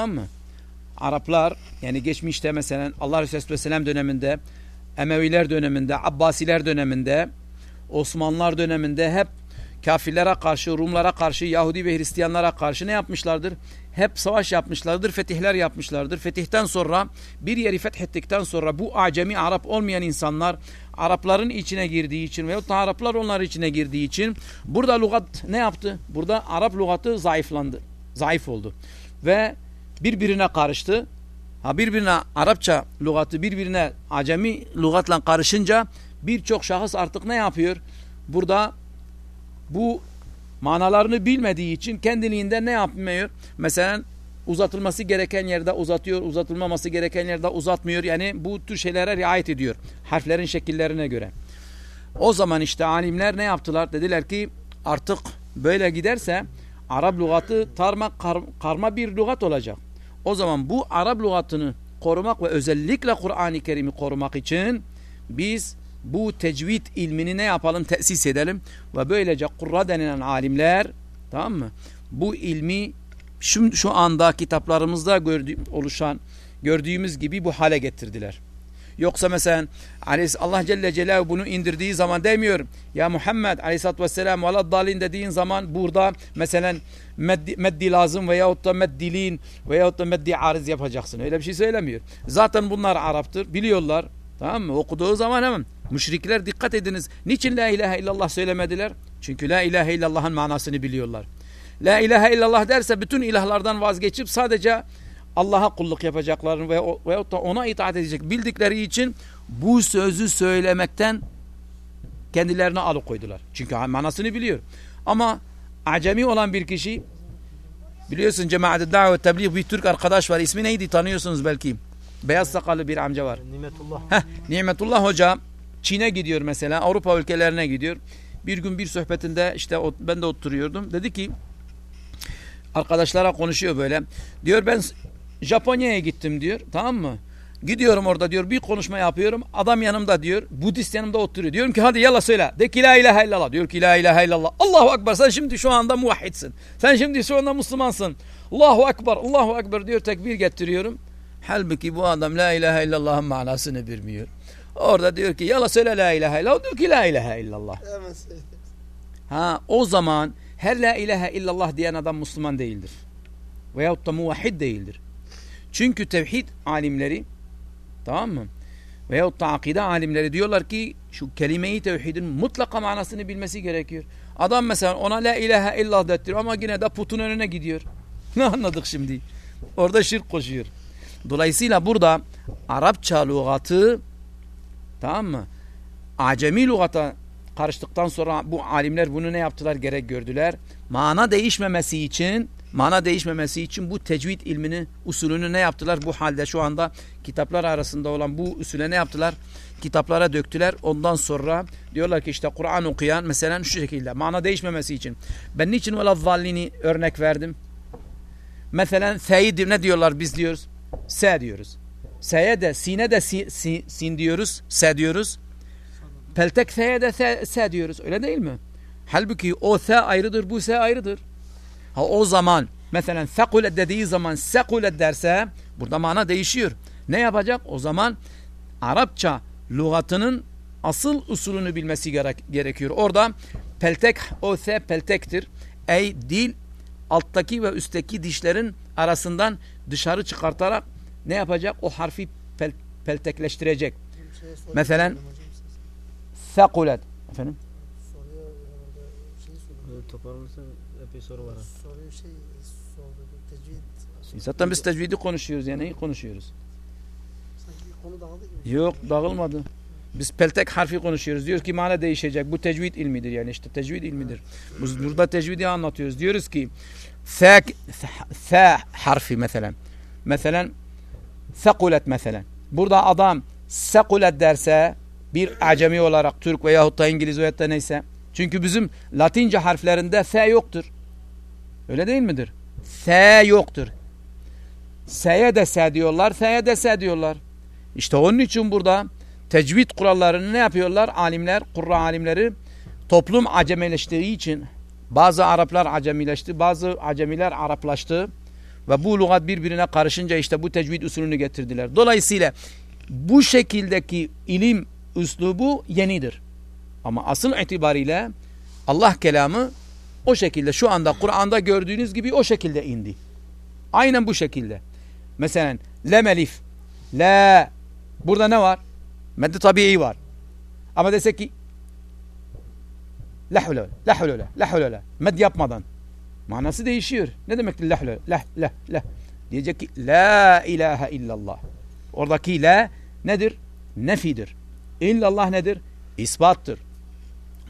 Tamam mı? Araplar yani geçmişte mesela Allah Resulü Vesselam döneminde Emeviler döneminde, Abbasiler döneminde, Osmanlılar döneminde hep kafirlere karşı, Rumlara karşı, Yahudi ve Hristiyanlara karşı ne yapmışlardır? Hep savaş yapmışlardır, fetihler yapmışlardır. Fetihten sonra bir yeri fethettikten sonra bu acemi Arap olmayan insanlar Arapların içine girdiği için veyahut da Araplar onların içine girdiği için burada lügat ne yaptı? Burada Arap lügatı zayıflandı. Zayıf oldu. Ve birbirine karıştı. Ha birbirine Arapça lügatı birbirine acemi lügatla karışınca birçok şahıs artık ne yapıyor? Burada bu manalarını bilmediği için kendiliğinden ne yapmıyor? Mesela uzatılması gereken yerde uzatıyor, uzatılmaması gereken yerde uzatmıyor. Yani bu tür şeylere riayet ediyor. Harflerin şekillerine göre. O zaman işte alimler ne yaptılar? Dediler ki artık böyle giderse Arap lügatı tarma, kar, karma bir lügat olacak. O zaman bu Arap lügatını korumak ve özellikle Kur'an-ı Kerim'i korumak için biz bu tecvid ilmini ne yapalım? Tesis edelim. Ve böylece kurra denilen alimler tamam mı? Bu ilmi şu, şu anda kitaplarımızda gördüğü, oluşan gördüğümüz gibi bu hale getirdiler. Yoksa mesela Allah Celle Celaluhu bunu indirdiği zaman demiyor. Ya Muhammed Aleyhisselatü Vesselam vela dalin dediğin zaman burada mesela meddi, meddi lazım veyahut da meddilin veyahut da meddi arız yapacaksın. Öyle bir şey söylemiyor. Zaten bunlar Arap'tır. Biliyorlar. Tamam mı? Okuduğu zaman hemen müşrikler dikkat ediniz. Niçin la ilahe illallah söylemediler? Çünkü la ilahe illallah'ın manasını biliyorlar. La ilahe illallah derse bütün ilahlardan vazgeçip sadece Allah'a kulluk yapacaklarını ve veyahut da ona itaat edecek bildikleri için bu sözü söylemekten kendilerini alıkoydular. Çünkü manasını biliyor. Ama acemi olan bir kişi biliyorsun cemaat-i davet tebliğ bir Türk arkadaş var. İsmi neydi tanıyorsunuz belki. Beyaz sakallı bir amca var. Nimetullah. Heh, Nimetullah Hoca Çin'e gidiyor mesela Avrupa ülkelerine gidiyor. Bir gün bir sohbetinde işte ben de oturuyordum. Dedi ki arkadaşlara konuşuyor böyle. Diyor ben Japonya'ya gittim diyor. Tamam mı? Gidiyorum orada diyor bir konuşma yapıyorum. Adam yanımda diyor. Budist yanımda oturuyor. Diyorum ki hadi yalla söyle. De ki la ilahe illallah. Diyor ki la ilahe illallah. Allahu Ekber sen şimdi şu anda muvahhidsin. Sen şimdi şu anda Müslümansın. Allahu Ekber. Allahu Ekber diyor tekbir getiriyorum. Halbuki bu adam la ilahe illallah'ın manasını bilmiyor. Orada diyor ki yalla söyle la ilahe illallah. Diyor ki la ilahe illallah. Ha o zaman her la ilahe illallah diyen adam Müslüman değildir. Veyahut da muvahhid değildir. Çünkü tevhid alimleri tamam mı? Veyahut da akide alimleri diyorlar ki şu kelimeyi tevhidin mutlaka manasını bilmesi gerekiyor. Adam mesela ona la ilahe illallah dettiriyor ama yine de putun önüne gidiyor. Ne anladık şimdi? Orada şirk koşuyor. Dolayısıyla burada Arapça lügatı tamam mı? Acemi lügata karıştıktan sonra bu alimler bunu ne yaptılar gerek gördüler. Mana değişmemesi için mana değişmemesi için bu tecvid ilmini usulünü ne yaptılar? Bu halde şu anda kitaplar arasında olan bu usule ne yaptılar? Kitaplara döktüler. Ondan sonra diyorlar ki işte Kur'an okuyan mesela şu şekilde mana değişmemesi için. Ben niçin vela zallini örnek verdim? Mesela seyid ne diyorlar biz diyoruz? Se diyoruz. S'ye de sine de si, si, sin diyoruz. Se diyoruz. Peltek S'ye de se, se diyoruz. Öyle değil mi? Halbuki o se ayrıdır bu se ayrıdır. Ha o zaman mesela sekulet dediği zaman sekulet derse burada mana değişiyor. Ne yapacak? O zaman Arapça lügatının asıl usulünü bilmesi gerek, gerekiyor. Orada peltek o se peltektir. Ey dil alttaki ve üstteki dişlerin arasından dışarı çıkartarak ne yapacak? O harfi pel, peltekleştirecek. Şey Mesela sekulet. Efendim? Soruya şey epey soru var. Şey sordu. Tecvid. Zaten biz tecvidi konuşuyoruz yani neyi konuşuyoruz? Sanki konu dağıldı gibi. Yok dağılmadı. Biz peltek harfi konuşuyoruz. Diyoruz ki mana değişecek. Bu tecvid ilmidir yani işte tecvid ilmidir. Biz burada tecvidi anlatıyoruz. Diyoruz ki th, th harfi mesela. Mesela sekulet mesela. Burada adam sekulet derse bir acemi olarak Türk veyahut da İngiliz veyahut da neyse. Çünkü bizim Latince harflerinde F yoktur. Öyle değil midir? F yoktur. S'ye de S diyorlar, F'ye de S diyorlar. İşte onun için burada tecvid kurallarını ne yapıyorlar? Alimler, kurra alimleri toplum acemileştiği için bazı Araplar acemileşti, bazı acemiler Araplaştı. Ve bu lügat birbirine karışınca işte bu tecvid usulünü getirdiler. Dolayısıyla bu şekildeki ilim üslubu yenidir. Ama asıl itibariyle Allah kelamı o şekilde şu anda Kur'an'da gördüğünüz gibi o şekilde indi. Aynen bu şekilde. Mesela lem elif. La. Burada ne var? Meddi tabii var. Ama desek ki la hule la med yapmadan manası değişiyor. Ne demek la hule la la la diyecek ki la ilahe illallah. Oradaki la nedir? Nefidir. İllallah nedir? İspattır.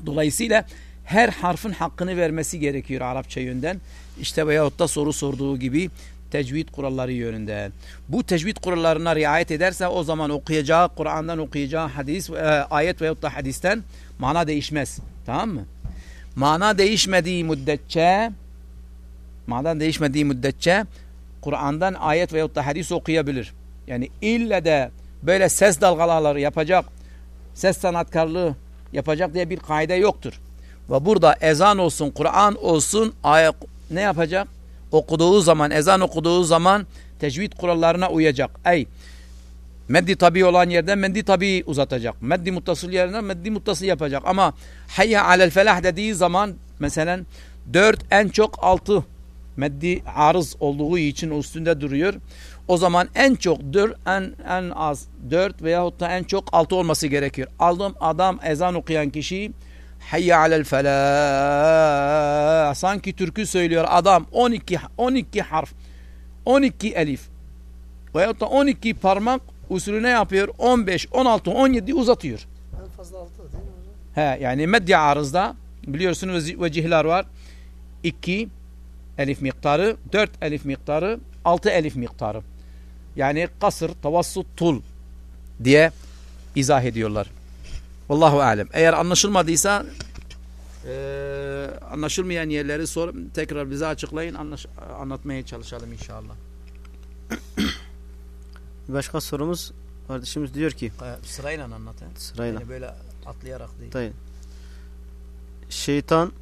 Dolayısıyla her harfin hakkını vermesi gerekiyor Arapça yönden. İşte veyahut da soru sorduğu gibi tecvid kuralları yönünden. Bu tecvid kurallarına riayet ederse o zaman okuyacağı Kur'an'dan okuyacağı hadis, e, ayet veyahut da hadisten mana değişmez. Tamam mı? Mana değişmediği müddetçe mana değişmediği müddetçe Kur'an'dan ayet veyahut da hadis okuyabilir. Yani ille de böyle ses dalgaları yapacak, ses sanatkarlığı yapacak diye bir kaide yoktur. Ve burada ezan olsun, Kur'an olsun, ayet ne yapacak? Okuduğu zaman, ezan okuduğu zaman tecvid kurallarına uyacak. Ey meddi tabi olan yerden meddi tabi uzatacak. Meddi muttasıl yerden meddi muttasıl yapacak. Ama hayya alel felah dediği zaman mesela dört en çok altı meddi arız olduğu için üstünde duruyor. O zaman en çok dört, en, en az dört veyahut da en çok altı olması gerekiyor. Aldım adam ezan okuyan kişi hayye alel felah sanki türkü söylüyor adam 12 12 harf 12 elif veyahut da 12 parmak usulüne yapıyor 15 16 17 uzatıyor. En fazla altı değil mi hocam? He yani meddi arızda biliyorsunuz vecihler var. 2 elif miktarı, 4 elif miktarı, 6 elif miktarı. Yani kasır, tavassut, tul diye izah ediyorlar. Vallahu alem. Eğer anlaşılmadıysa e, anlaşılmayan yerleri sor, tekrar bize açıklayın. Anlaş, anlatmaya çalışalım inşallah. Başka sorumuz kardeşimiz diyor ki E, sırayla anlat. he. sırayla. Yani böyle atlayarak değil. Dayı. Şeytan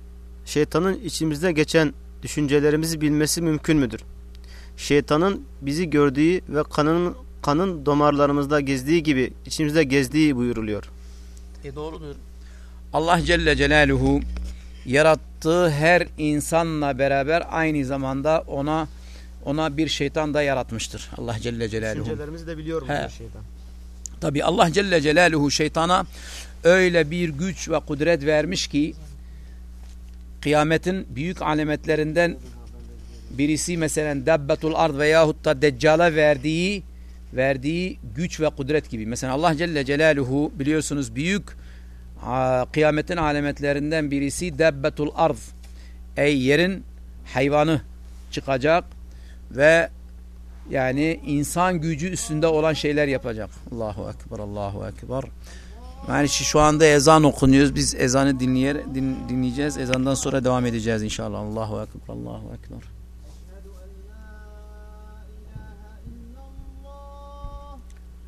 şeytanın içimizde geçen düşüncelerimizi bilmesi mümkün müdür? Şeytanın bizi gördüğü ve kanın kanın damarlarımızda gezdiği gibi içimizde gezdiği buyuruluyor. E doğrudur. Allah Celle Celaluhu yarattığı her insanla beraber aynı zamanda ona ona bir şeytan da yaratmıştır. Allah Celle Celaluhu. Düşüncelerimizi de biliyor diyor şeytan. Tabi Allah Celle Celaluhu şeytana öyle bir güç ve kudret vermiş ki kıyametin büyük alametlerinden birisi mesela Dabbetul Ard veyahut da Deccal'a verdiği verdiği güç ve kudret gibi. Mesela Allah Celle Celaluhu biliyorsunuz büyük kıyametin alametlerinden birisi Dabbetul Ard. Ey yerin hayvanı çıkacak ve yani insan gücü üstünde olan şeyler yapacak. Allahu Ekber, Allahu Ekber. Yani şu- anda ezan okunuyoruz. Biz ezanı dinleyer, din, dinleyeceğiz. Ezandan sonra devam edeceğiz inşallah. Allahu Ekber, Allahu Ekber.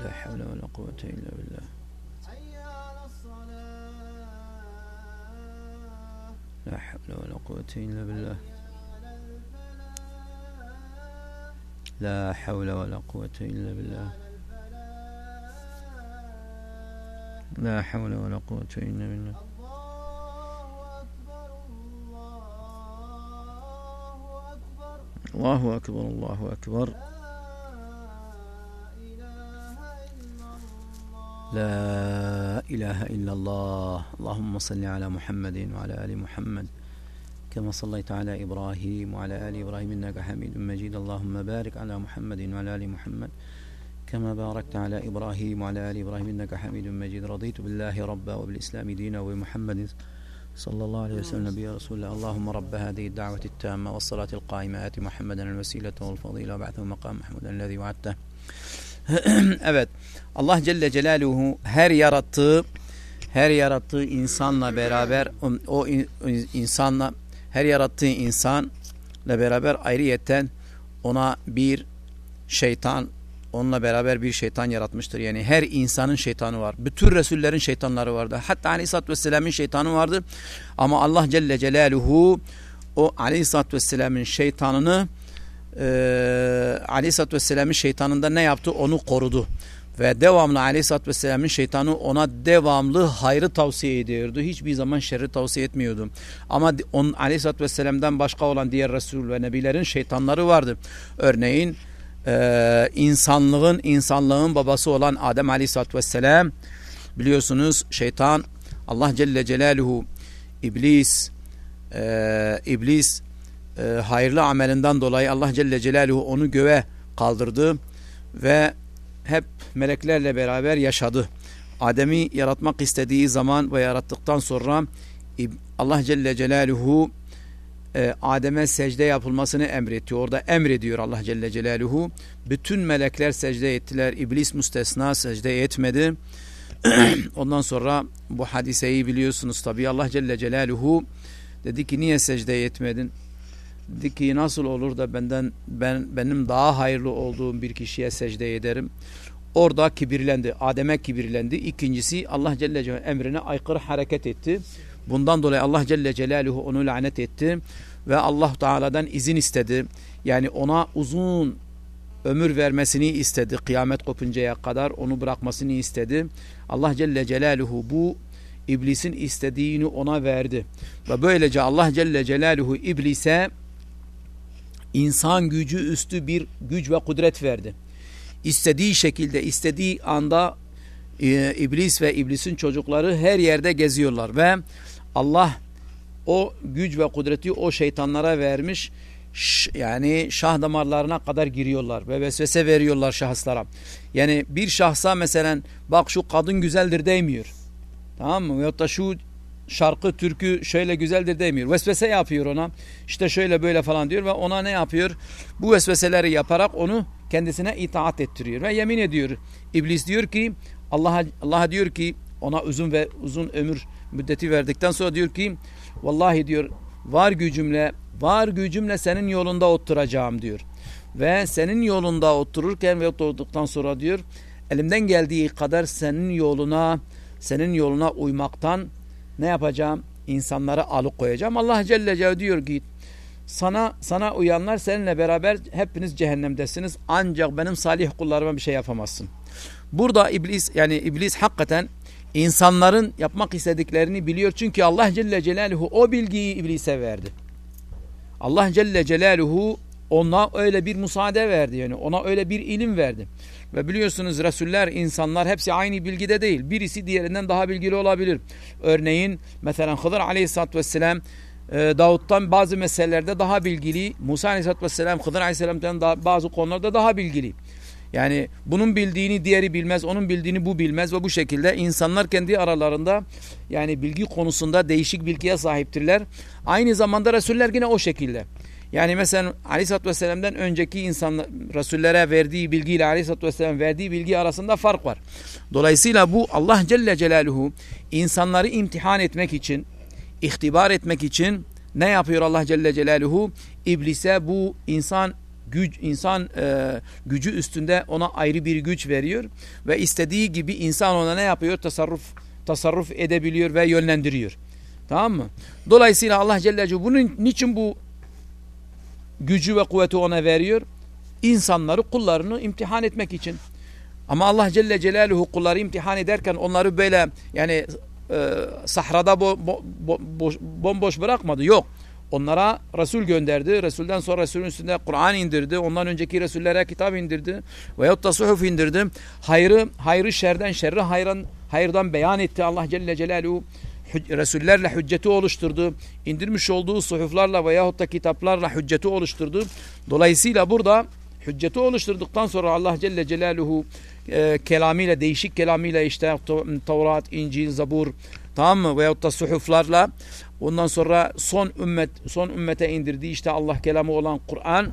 لا حول ولا قوة إلا بالله. لا حول ولا قوة إلا بالله. لا حول ولا قوة إلا بالله. لا حول ولا قوة إلا بالله. الله أكبر الله أكبر. لا إله إلا الله. اللهم صل على محمد وعلى آل محمد. كما صليت على إبراهيم وعلى آل إبراهيم إنك حميد مجيد. اللهم بارك على محمد وعلى آل محمد. كما باركت على إبراهيم وعلى آل إبراهيم إنك حميد مجيد. رضيت بالله ربا وبالإسلام دينا وبمحمد صلى الله عليه وسلم نبي رسول الله. اللهم رب هذه الدعوة التامة والصلاة القائمة. آت محمدا الوسيلة والفضيلة. وبعثه مقام محمود الذي وعدته. evet Allah Celle Celaluhu her yarattığı her yarattığı insanla beraber o, o insanla her yarattığı insanla beraber ayrıyetten ona bir şeytan onunla beraber bir şeytan yaratmıştır. Yani her insanın şeytanı var. Bütün Resullerin şeytanları vardı. Hatta Aleyhisselatü Vesselam'ın şeytanı vardı. Ama Allah Celle Celaluhu o Aleyhisselatü Vesselam'ın şeytanını e, Aleyhisselatü Vesselam'ın şeytanında ne yaptı? Onu korudu. Ve devamlı Aleyhisselatü Vesselam'ın şeytanı ona devamlı hayrı tavsiye ediyordu. Hiçbir zaman şerri tavsiye etmiyordu. Ama on, Aleyhisselatü Vesselam'dan başka olan diğer Resul ve Nebilerin şeytanları vardı. Örneğin e, insanlığın insanlığın babası olan Adem Aleyhisselatü Vesselam biliyorsunuz şeytan Allah Celle Celaluhu iblis e, iblis e, hayırlı amelinden dolayı Allah Celle Celaluhu onu göğe kaldırdı ve hep meleklerle beraber yaşadı. Adem'i yaratmak istediği zaman ve yarattıktan sonra Allah Celle Celaluhu e, Adem'e secde yapılmasını emretti. Orada emrediyor Allah Celle Celaluhu. Bütün melekler secde ettiler. İblis müstesna secde etmedi. Ondan sonra bu hadiseyi biliyorsunuz tabi. Allah Celle Celaluhu dedi ki niye secde etmedin? Dedi ki nasıl olur da benden ben benim daha hayırlı olduğum bir kişiye secde ederim. Orada kibirlendi. Adem'e kibirlendi. İkincisi Allah Celle Celaluhu emrine aykırı hareket etti. Bundan dolayı Allah Celle Celaluhu onu lanet etti ve Allah Teala'dan izin istedi. Yani ona uzun ömür vermesini istedi. Kıyamet kopuncaya kadar onu bırakmasını istedi. Allah Celle Celaluhu bu iblisin istediğini ona verdi. Ve böylece Allah Celle Celaluhu iblise insan gücü üstü bir güç ve kudret verdi. İstediği şekilde, istediği anda e, iblis ve iblisin çocukları her yerde geziyorlar ve Allah o güç ve kudreti o şeytanlara vermiş. Yani şah damarlarına kadar giriyorlar ve vesvese veriyorlar şahıslara. Yani bir şahsa mesela bak şu kadın güzeldir demiyor. Tamam mı? Veyahut da şu şarkı, türkü şöyle güzeldir demiyor. Vesvese yapıyor ona. İşte şöyle böyle falan diyor ve ona ne yapıyor? Bu vesveseleri yaparak onu kendisine itaat ettiriyor ve yemin ediyor. İblis diyor ki Allah'a Allah diyor ki ona uzun ve uzun ömür müddeti verdikten sonra diyor ki vallahi diyor var gücümle var gücümle senin yolunda oturacağım diyor. Ve senin yolunda otururken ve oturduktan sonra diyor elimden geldiği kadar senin yoluna senin yoluna uymaktan ne yapacağım? İnsanları alıkoyacağım. Allah Celle Celle diyor ki sana sana uyanlar seninle beraber hepiniz cehennemdesiniz. Ancak benim salih kullarıma bir şey yapamazsın. Burada iblis yani iblis hakikaten insanların yapmak istediklerini biliyor. Çünkü Allah Celle Celaluhu o bilgiyi iblise verdi. Allah Celle Celaluhu ona öyle bir müsaade verdi. Yani ona öyle bir ilim verdi. Ve biliyorsunuz Resuller, insanlar hepsi aynı bilgide değil. Birisi diğerinden daha bilgili olabilir. Örneğin mesela Hıdır Aleyhisselatü Vesselam e, Davut'tan bazı meselelerde daha bilgili. Musa Aleyhisselatü Vesselam Hıdır Aleyhisselam'dan bazı konularda daha bilgili. Yani bunun bildiğini diğeri bilmez, onun bildiğini bu bilmez ve bu şekilde insanlar kendi aralarında yani bilgi konusunda değişik bilgiye sahiptirler. Aynı zamanda Resuller yine o şekilde. Yani mesela Aleyhisselatü Vesselam'dan önceki insanlar, Resullere verdiği bilgiyle Aleyhisselatü Vesselam verdiği bilgi arasında fark var. Dolayısıyla bu Allah Celle Celaluhu insanları imtihan etmek için, ihtibar etmek için ne yapıyor Allah Celle Celaluhu? İblise bu insan güç insan e, gücü üstünde ona ayrı bir güç veriyor ve istediği gibi insan ona ne yapıyor? Tasarruf tasarruf edebiliyor ve yönlendiriyor. Tamam mı? Dolayısıyla Allah Celle Celaluhu bunun niçin bu gücü ve kuvveti ona veriyor? İnsanları, kullarını imtihan etmek için. Ama Allah Celle Celaluhu kulları imtihan ederken onları böyle yani e, sahrada bo, bo, bo, boş, bomboş bırakmadı. Yok. Onlara Resul gönderdi. Resulden sonra Resulün üstünde Kur'an indirdi. Ondan önceki Resullere kitap indirdi. Veyahut da suhuf indirdi. Hayrı, hayrı şerden, şerri hayran, hayırdan beyan etti. Allah Celle Celaluhu Resullerle hücceti oluşturdu. İndirmiş olduğu suhuflarla veyahut da kitaplarla hücceti oluşturdu. Dolayısıyla burada hücceti oluşturduktan sonra Allah Celle Celaluhu e, kelamıyla, değişik kelamıyla işte Tevrat, İncil, Zabur, Tamam mı? Veyahut da suhuflarla ondan sonra son ümmet son ümmete indirdiği işte Allah kelamı olan Kur'an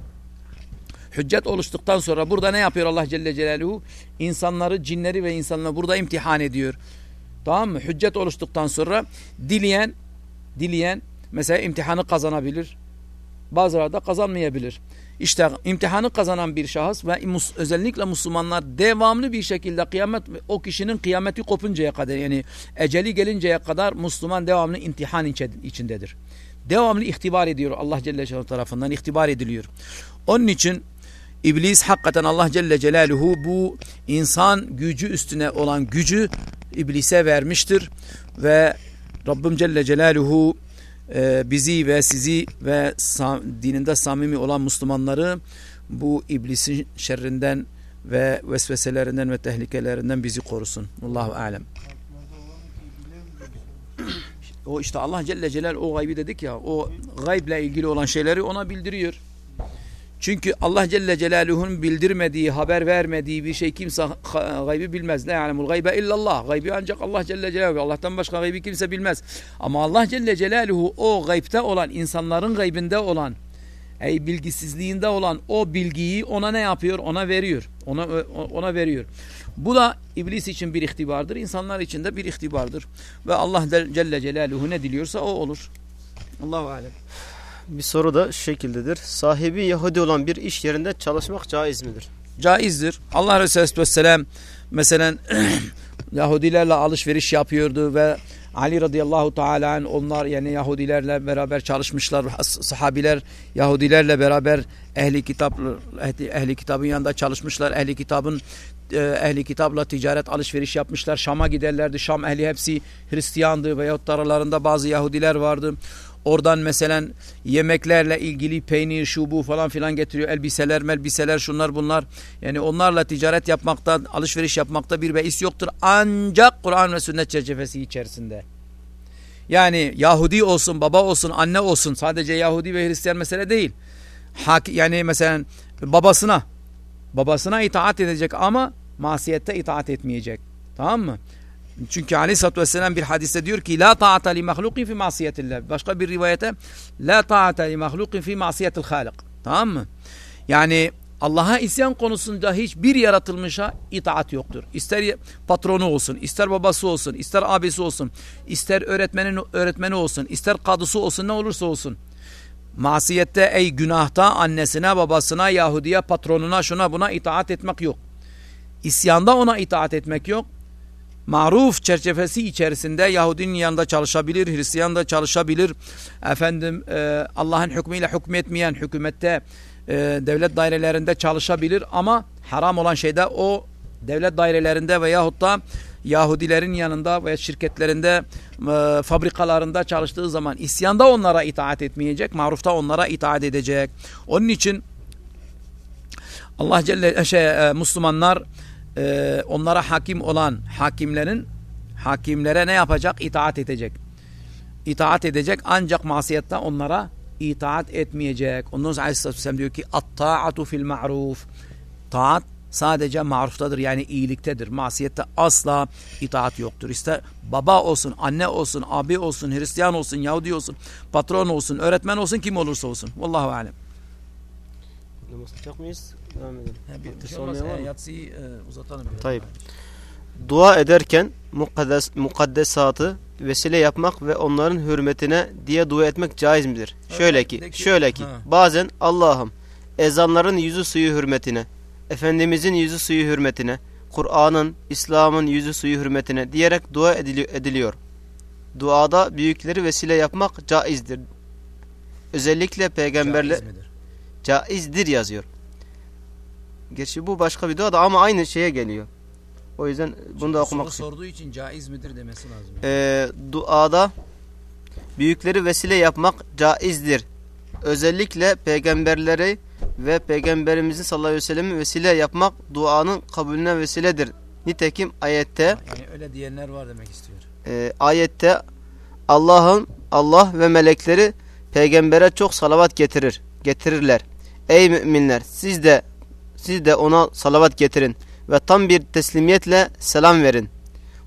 hüccet oluştuktan sonra burada ne yapıyor Allah Celle Celaluhu? İnsanları, cinleri ve insanları burada imtihan ediyor. Tamam mı? Hüccet oluştuktan sonra dileyen dileyen mesela imtihanı kazanabilir. Bazıları da kazanmayabilir. İşte imtihanı kazanan bir şahıs ve özellikle Müslümanlar devamlı bir şekilde kıyamet o kişinin kıyameti kopuncaya kadar yani eceli gelinceye kadar Müslüman devamlı imtihan içindedir. Devamlı ihtibar ediyor Allah Celle Celaluhu tarafından ihtibar ediliyor. Onun için İblis hakikaten Allah Celle Celaluhu bu insan gücü üstüne olan gücü iblise vermiştir ve Rabbim Celle Celaluhu e, bizi ve sizi ve dininde samimi olan Müslümanları bu iblisin şerrinden ve vesveselerinden ve tehlikelerinden bizi korusun. Allahu alem. O işte Allah Celle Celal o gaybi dedik ya o gayble ilgili olan şeyleri ona bildiriyor. Çünkü Allah Celle Celaluhu'nun bildirmediği, haber vermediği bir şey kimse gaybi bilmez. Ne ya'lemul gaybe illallah. Gaybi ancak Allah Celle Celaluhu. Allah'tan başka gaybi kimse bilmez. Ama Allah Celle Celaluhu o gaybte olan, insanların gaybinde olan, ey bilgisizliğinde olan o bilgiyi ona ne yapıyor? Ona veriyor. Ona ona veriyor. Bu da iblis için bir ihtibardır. insanlar için de bir ihtibardır. Ve Allah Celle Celaluhu ne diliyorsa o olur. Allahu alem. Bir soru da şu şekildedir. Sahibi Yahudi olan bir iş yerinde çalışmak caiz midir? Caizdir. Allah Resulü Aleyhisselam mesela Yahudilerle alışveriş yapıyordu ve Ali radıyallahu teala onlar yani Yahudilerle beraber çalışmışlar. Sahabiler Yahudilerle beraber ehli kitap ehli kitabın yanında çalışmışlar. Ehli kitabın e, ehli kitapla ticaret alışveriş yapmışlar. Şam'a giderlerdi. Şam ehli hepsi Hristiyandı veyahut aralarında bazı Yahudiler vardı. Oradan mesela yemeklerle ilgili peynir, şu bu falan filan getiriyor. Elbiseler, melbiseler, şunlar bunlar. Yani onlarla ticaret yapmakta, alışveriş yapmakta bir beis yoktur. Ancak Kur'an ve sünnet çerçevesi içerisinde. Yani Yahudi olsun, baba olsun, anne olsun. Sadece Yahudi ve Hristiyan mesele değil. Hak, yani mesela babasına, babasına itaat edecek ama masiyette itaat etmeyecek. Tamam mı? Çünkü aleyhissalatü vesselam bir hadiste diyor ki La ta'ata li mahlukin fi masiyetillah. Başka bir rivayete La ta'ata li mahlukin fi masiyetil halik. Tamam mı? Yani Allah'a isyan konusunda hiçbir yaratılmışa itaat yoktur. İster patronu olsun, ister babası olsun, ister abisi olsun, ister öğretmenin öğretmeni olsun, ister kadısı olsun, ne olursa olsun. Masiyette ey günahta annesine, babasına, Yahudiye, patronuna, şuna buna itaat etmek yok. İsyanda ona itaat etmek yok maruf çerçevesi içerisinde Yahudinin yanında çalışabilir, Hristiyan da çalışabilir. Efendim e, Allah'ın hükmüyle hükmetmeyen hükümette e, devlet dairelerinde çalışabilir ama haram olan şeyde o devlet dairelerinde veyahut da Yahudilerin yanında veya şirketlerinde, e, fabrikalarında çalıştığı zaman isyanda onlara itaat etmeyecek, marufta onlara itaat edecek. Onun için Allah Celle şey, e, Müslümanlar e, onlara hakim olan hakimlerin hakimlere ne yapacak? İtaat edecek. İtaat edecek ancak masiyette onlara itaat etmeyecek. Ondan sonra Aleyhisselatü Vesselam diyor ki at-ta'atu fil ma'ruf. Taat sadece maruftadır yani iyiliktedir. Masiyette asla itaat yoktur. İster baba olsun, anne olsun, abi olsun, Hristiyan olsun, Yahudi olsun, patron olsun, öğretmen olsun, kim olursa olsun. Vallahu alem. Namaz mıyız? Devam edelim. Ha, bir, bir şey olmaz. E, yatsıyı e, uzatalım. Biraz. Tayyip. Dua ederken mukaddes, mukaddesatı vesile yapmak ve onların hürmetine diye dua etmek caiz midir? Evet, şöyle ki, ki, şöyle ki, ha. bazen Allah'ım ezanların yüzü suyu hürmetine, Efendimizin yüzü suyu hürmetine, Kur'an'ın, İslam'ın yüzü suyu hürmetine diyerek dua ediliyor. Duada büyükleri vesile yapmak caizdir. Özellikle peygamberler caizdir, caizdir yazıyor. Gerçi bu başka bir dua da ama aynı şeye geliyor. O yüzden bunu da okumak sorduğu için caiz midir demesi lazım. Ee, duada büyükleri vesile yapmak caizdir. Özellikle peygamberleri ve peygamberimizin sallallahu aleyhi ve sellem'i vesile yapmak duanın kabulüne vesiledir. Nitekim ayette yani öyle diyenler var demek istiyor. E, ayette Allah'ın Allah ve melekleri peygambere çok salavat getirir, getirirler. Ey müminler siz de siz de ona salavat getirin ve tam bir teslimiyetle selam verin.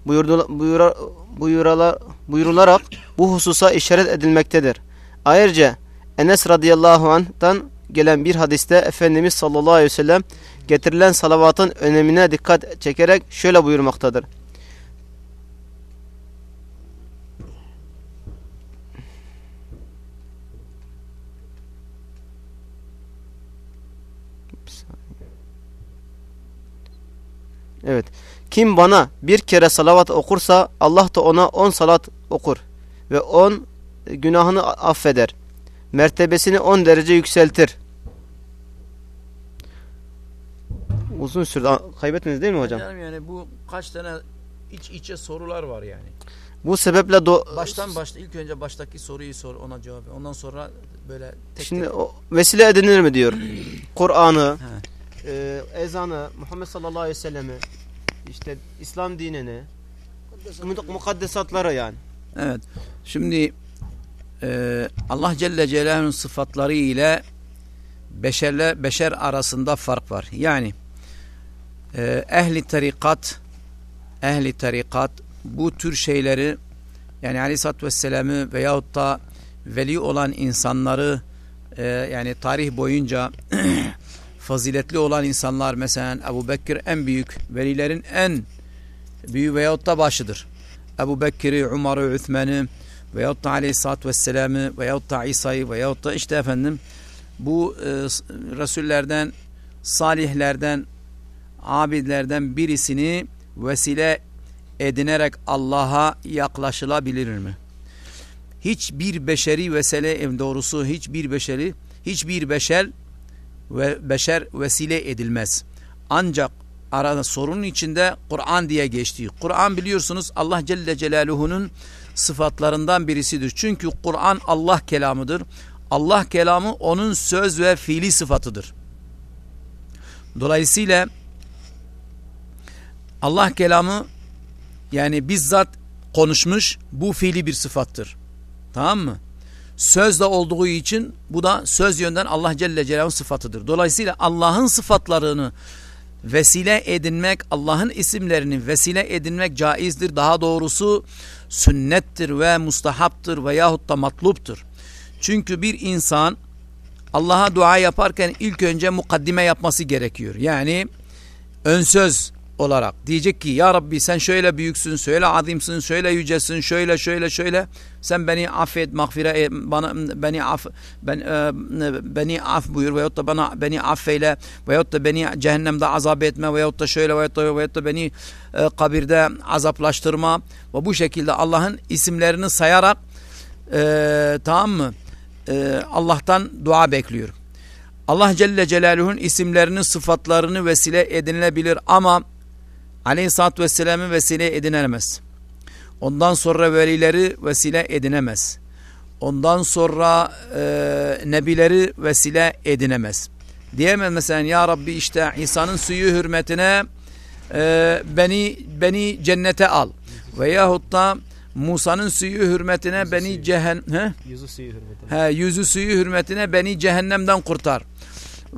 Buyurdu, buyura, buyurala, buyurularak bu hususa işaret edilmektedir. Ayrıca Enes radıyallahu anh'tan gelen bir hadiste Efendimiz sallallahu aleyhi ve sellem getirilen salavatın önemine dikkat çekerek şöyle buyurmaktadır. Evet. Kim bana bir kere salavat okursa Allah da ona on salat okur ve on günahını affeder. Mertebesini on derece yükseltir. Uzun sürdü. Kaybetmediniz değil mi hocam? Yani, bu kaç tane iç içe sorular var yani. Bu sebeple do Baştan başta ilk önce baştaki soruyu sor ona cevap. Ondan sonra böyle tek Şimdi tek. o vesile edinilir mi diyor. Kur'an'ı, e, ezanı, Muhammed sallallahu aleyhi ve sellem'i, işte İslam dinini, muk- mukaddesatları yani. Evet. Şimdi e, Allah Celle Celaluhu'nun sıfatları ile beşerle beşer arasında fark var. Yani e, ehli tarikat ehli tarikat bu tür şeyleri yani Aleyhisselatü Vesselam'ı veyahut da veli olan insanları e, yani tarih boyunca faziletli olan insanlar mesela Ebu Bekir en büyük velilerin en büyüğü veyahut da başıdır. Ebu Bekir'i, Umar'ı, Üthmen'i veyahut da Aleyhisselatü Vesselam'ı veyahut da İsa'yı veyahut da işte efendim bu e, Resullerden, salihlerden, abidlerden birisini vesile edinerek Allah'a yaklaşılabilir mi? Hiçbir beşeri vesile doğrusu hiçbir beşeri hiçbir beşer ve beşer vesile edilmez. Ancak arada sorunun içinde Kur'an diye geçti. Kur'an biliyorsunuz Allah Celle Celaluhu'nun sıfatlarından birisidir. Çünkü Kur'an Allah kelamıdır. Allah kelamı onun söz ve fiili sıfatıdır. Dolayısıyla Allah kelamı yani bizzat konuşmuş bu fiili bir sıfattır. Tamam mı? Sözde olduğu için bu da söz yönden Allah Celle Celaluhu sıfatıdır. Dolayısıyla Allah'ın sıfatlarını vesile edinmek, Allah'ın isimlerini vesile edinmek caizdir. Daha doğrusu sünnettir ve mustahaptır veyahut da matluptur. Çünkü bir insan Allah'a dua yaparken ilk önce mukaddime yapması gerekiyor. Yani ön söz olarak diyecek ki ya Rabbi sen şöyle büyüksün, şöyle azimsin, şöyle yücesin, şöyle şöyle şöyle sen beni affet, mağfire et, bana beni af ben e, beni af buyur veyahut da bana beni affeyle veyahut da beni cehennemde azap etme veyahut da şöyle veyahut da, veyahut da beni e, kabirde azaplaştırma ve bu şekilde Allah'ın isimlerini sayarak e, tamam mı? E, Allah'tan dua bekliyor. Allah Celle Celaluhu'nun isimlerini, sıfatlarını vesile edinilebilir ama Aleyhisselatü Vesselam'ı vesile edinemez. Ondan sonra velileri vesile edinemez. Ondan sonra e, nebileri vesile edinemez. Diyemez mesela ya Rabbi işte İsa'nın suyu hürmetine e, beni beni cennete al. Veyahut da Musa'nın suyu hürmetine yüzü beni cehennem yüzü suyu hürmetine. He, yüzü suyu hürmetine beni cehennemden kurtar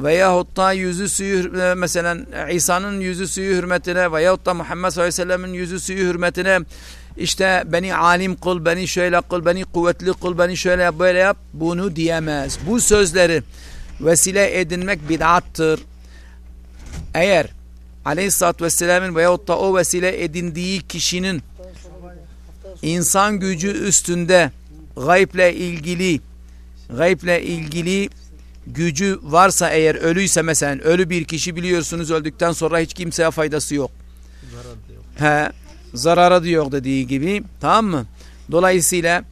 veyahut da yüzü suyu mesela İsa'nın yüzü suyu hürmetine veyahut da Muhammed sallallahu aleyhi ve sellem'in yüzü suyu hürmetine işte beni alim kıl, beni şöyle kıl, beni kuvvetli kıl, beni şöyle yap, böyle yap bunu diyemez. Bu sözleri vesile edinmek bid'attır. Eğer aleyhissalatü vesselamın veyahut da o vesile edindiği kişinin insan gücü üstünde gayble ilgili gayble ilgili gücü varsa eğer ölüyse mesela ölü bir kişi biliyorsunuz öldükten sonra hiç kimseye faydası yok. He, zararı da yok dediği gibi tamam mı? Dolayısıyla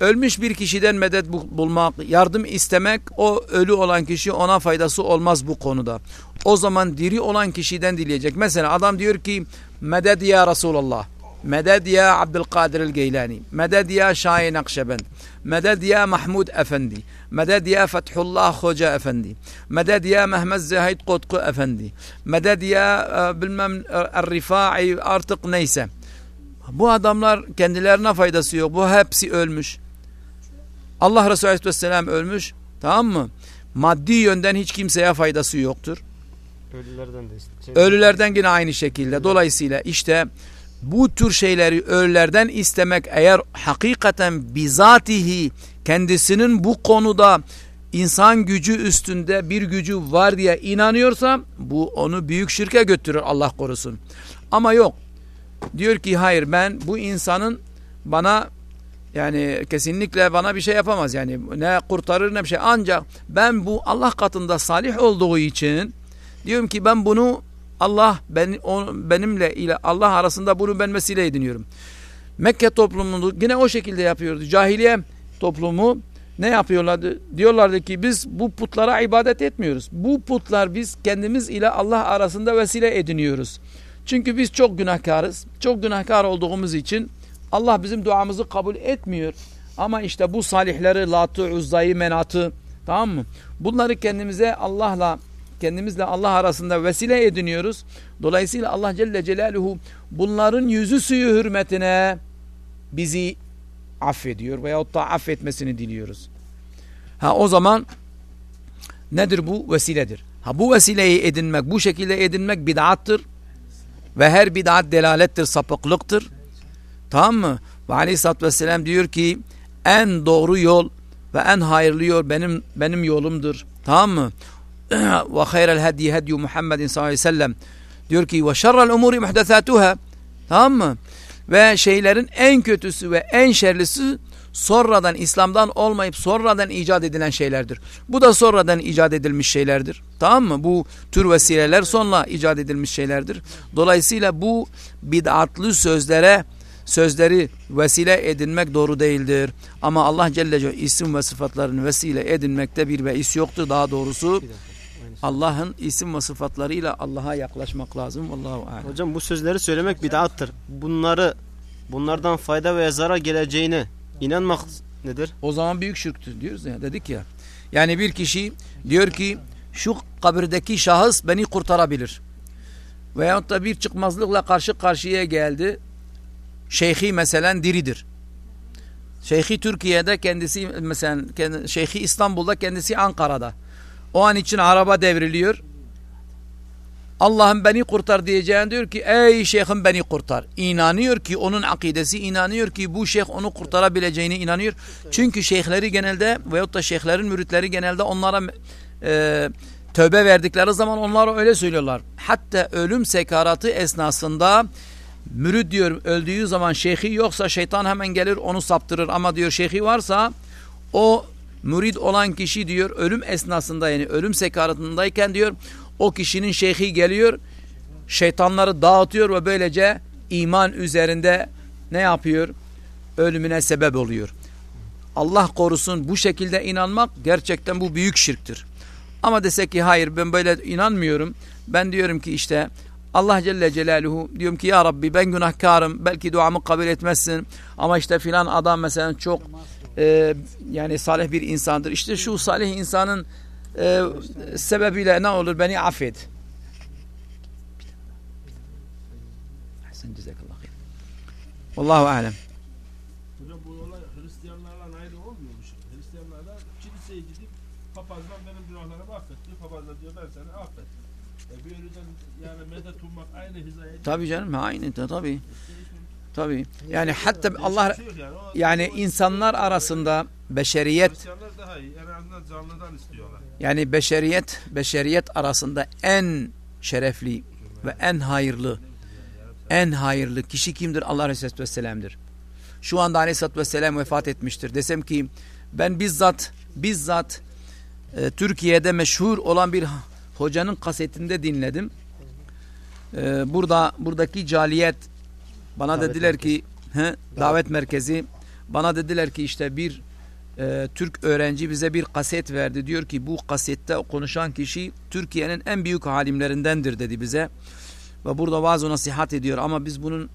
ölmüş bir kişiden medet bulmak, yardım istemek o ölü olan kişi ona faydası olmaz bu konuda. O zaman diri olan kişiden dileyecek. Mesela adam diyor ki medet ya Resulallah. Meded ya Abdülkadir el-Geylani. Meded ya Şahin Akşebend. Meded ya Mahmud Efendi. Meded ya Fethullah Hoca Efendi. Meded ya Mehmet Zahid Kotku Efendi. Meded ya e, bilmem Er-Rifai artık neyse. Bu adamlar kendilerine faydası yok. Bu hepsi ölmüş. Allah Resulü Aleyhisselam ölmüş. Tamam mı? Maddi yönden hiç kimseye faydası yoktur. Ölülerden de. Ölülerden yine aynı şekilde. Dolayısıyla işte bu tür şeyleri ölülerden istemek eğer hakikaten bizatihi kendisinin bu konuda insan gücü üstünde bir gücü var diye inanıyorsa bu onu büyük şirke götürür Allah korusun. Ama yok. Diyor ki hayır ben bu insanın bana yani kesinlikle bana bir şey yapamaz. Yani ne kurtarır ne bir şey. Ancak ben bu Allah katında salih olduğu için diyorum ki ben bunu Allah ben, o, benimle ile Allah arasında bunu ben vesile ediniyorum. Mekke toplumunu yine o şekilde yapıyordu. Cahiliye toplumu ne yapıyorlardı? Diyorlardı ki biz bu putlara ibadet etmiyoruz. Bu putlar biz kendimiz ile Allah arasında vesile ediniyoruz. Çünkü biz çok günahkarız. Çok günahkar olduğumuz için Allah bizim duamızı kabul etmiyor. Ama işte bu salihleri, Lat'ı, Uzza'yı, Menat'ı tamam mı? Bunları kendimize Allah'la kendimizle Allah arasında vesile ediniyoruz. Dolayısıyla Allah Celle Celaluhu bunların yüzü suyu hürmetine bizi affediyor veyahut da affetmesini diliyoruz. Ha o zaman nedir bu? Vesiledir. Ha bu vesileyi edinmek, bu şekilde edinmek bid'attır. Ve her bid'at delalettir, sapıklıktır. Tamam mı? Ve aleyhissalatü vesselam diyor ki en doğru yol ve en hayırlı yol benim benim yolumdur. Tamam mı? ve hayrel hedi hedi Muhammedin sallallahu aleyhi ve sellem diyor ki ve şerrel umuri muhdesatuhâ tamam mı? Ve şeylerin en kötüsü ve en şerlisi sonradan İslam'dan olmayıp sonradan icat edilen şeylerdir. Bu da sonradan icat edilmiş şeylerdir. Tamam mı? Bu tür vesileler sonra icat edilmiş şeylerdir. Dolayısıyla bu bid'atlı sözlere sözleri vesile edinmek doğru değildir. Ama Allah Celle Celle isim ve sıfatlarını vesile edinmekte bir veis yoktur. Daha doğrusu Allah'ın isim ve sıfatlarıyla Allah'a yaklaşmak lazım. Allahu alem. Hocam bu sözleri söylemek bid'attır. Bunları bunlardan fayda veya zarar geleceğine inanmak nedir? O zaman büyük şirktür diyoruz ya dedik ya. Yani bir kişi diyor ki şu kabirdeki şahıs beni kurtarabilir. Veyahut da bir çıkmazlıkla karşı karşıya geldi. Şeyhi mesela diridir. Şeyhi Türkiye'de kendisi mesela Şeyhi İstanbul'da kendisi Ankara'da. O an için araba devriliyor. Allah'ım beni kurtar diyeceğin diyor ki ey şeyhim beni kurtar. İnanıyor ki onun akidesi inanıyor ki bu şeyh onu kurtarabileceğine inanıyor. Çünkü şeyhleri genelde veyahut da şeyhlerin müritleri genelde onlara e, tövbe verdikleri zaman onlara öyle söylüyorlar. Hatta ölüm sekaratı esnasında mürit diyor öldüğü zaman şeyhi yoksa şeytan hemen gelir onu saptırır ama diyor şeyhi varsa o mürid olan kişi diyor ölüm esnasında yani ölüm sekaratındayken diyor o kişinin şeyhi geliyor şeytanları dağıtıyor ve böylece iman üzerinde ne yapıyor? Ölümüne sebep oluyor. Allah korusun bu şekilde inanmak gerçekten bu büyük şirktir. Ama desek ki hayır ben böyle inanmıyorum. Ben diyorum ki işte Allah Celle Celaluhu diyorum ki ya Rabbi ben günahkarım belki duamı kabul etmezsin ama işte filan adam mesela çok e, yani salih bir insandır. İşte şu salih insanın e, sebebiyle ne olur beni affet. Sen cezakallah hayır. Vallahu alem. Hocam bu olay Hristiyanlarla aynı olmuyormuş. Hristiyanlar da kiliseye gidip papazdan benim günahlarımı affetti. Papaz da diyor ben seni affettim. E bir yani medet ummak aynı hizaya Tabii canım aynı tabii. Tabii. Yani hatta Allah yani insanlar arasında beşeriyet yani beşeriyet beşeriyet arasında en şerefli ve en hayırlı en hayırlı kişi kimdir? Allah Aleyhisselatü Vesselam'dır. Şu anda Aleyhisselatü Vesselam vefat etmiştir. Desem ki ben bizzat bizzat e, Türkiye'de meşhur olan bir hocanın kasetinde dinledim. E, burada buradaki caliyet bana Davet dediler ki he, davet merkezi bana dediler ki işte bir e, Türk öğrenci bize bir kaset verdi. Diyor ki bu kasette konuşan kişi Türkiye'nin en büyük halimlerindendir dedi bize. Ve burada vaaz nasihat ediyor ama biz bunun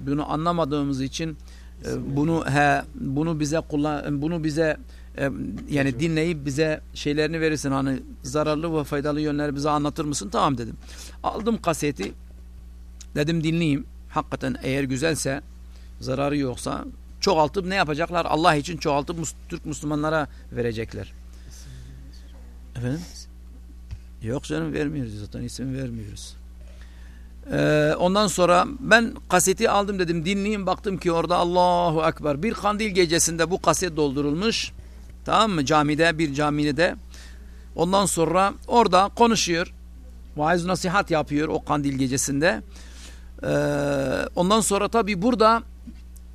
bunu anlamadığımız için e, bunu he, bunu bize kullan bunu bize e, yani dinleyip bize şeylerini verirsin hani zararlı ve faydalı yönleri bize anlatır mısın? Tamam dedim. Aldım kaseti. Dedim dinleyeyim. Hakikaten eğer güzelse zararı yoksa çoğaltıp ne yapacaklar? Allah için çoğaltıp Türk Müslümanlara verecekler. Efendim? Yok canım vermiyoruz zaten isim vermiyoruz. Ee, ondan sonra ben kaseti aldım dedim dinleyeyim baktım ki orada Allahu Ekber bir kandil gecesinde bu kaset doldurulmuş tamam mı camide bir camide ondan sonra orada konuşuyor vaiz nasihat yapıyor o kandil gecesinde ee, ondan sonra tabi burada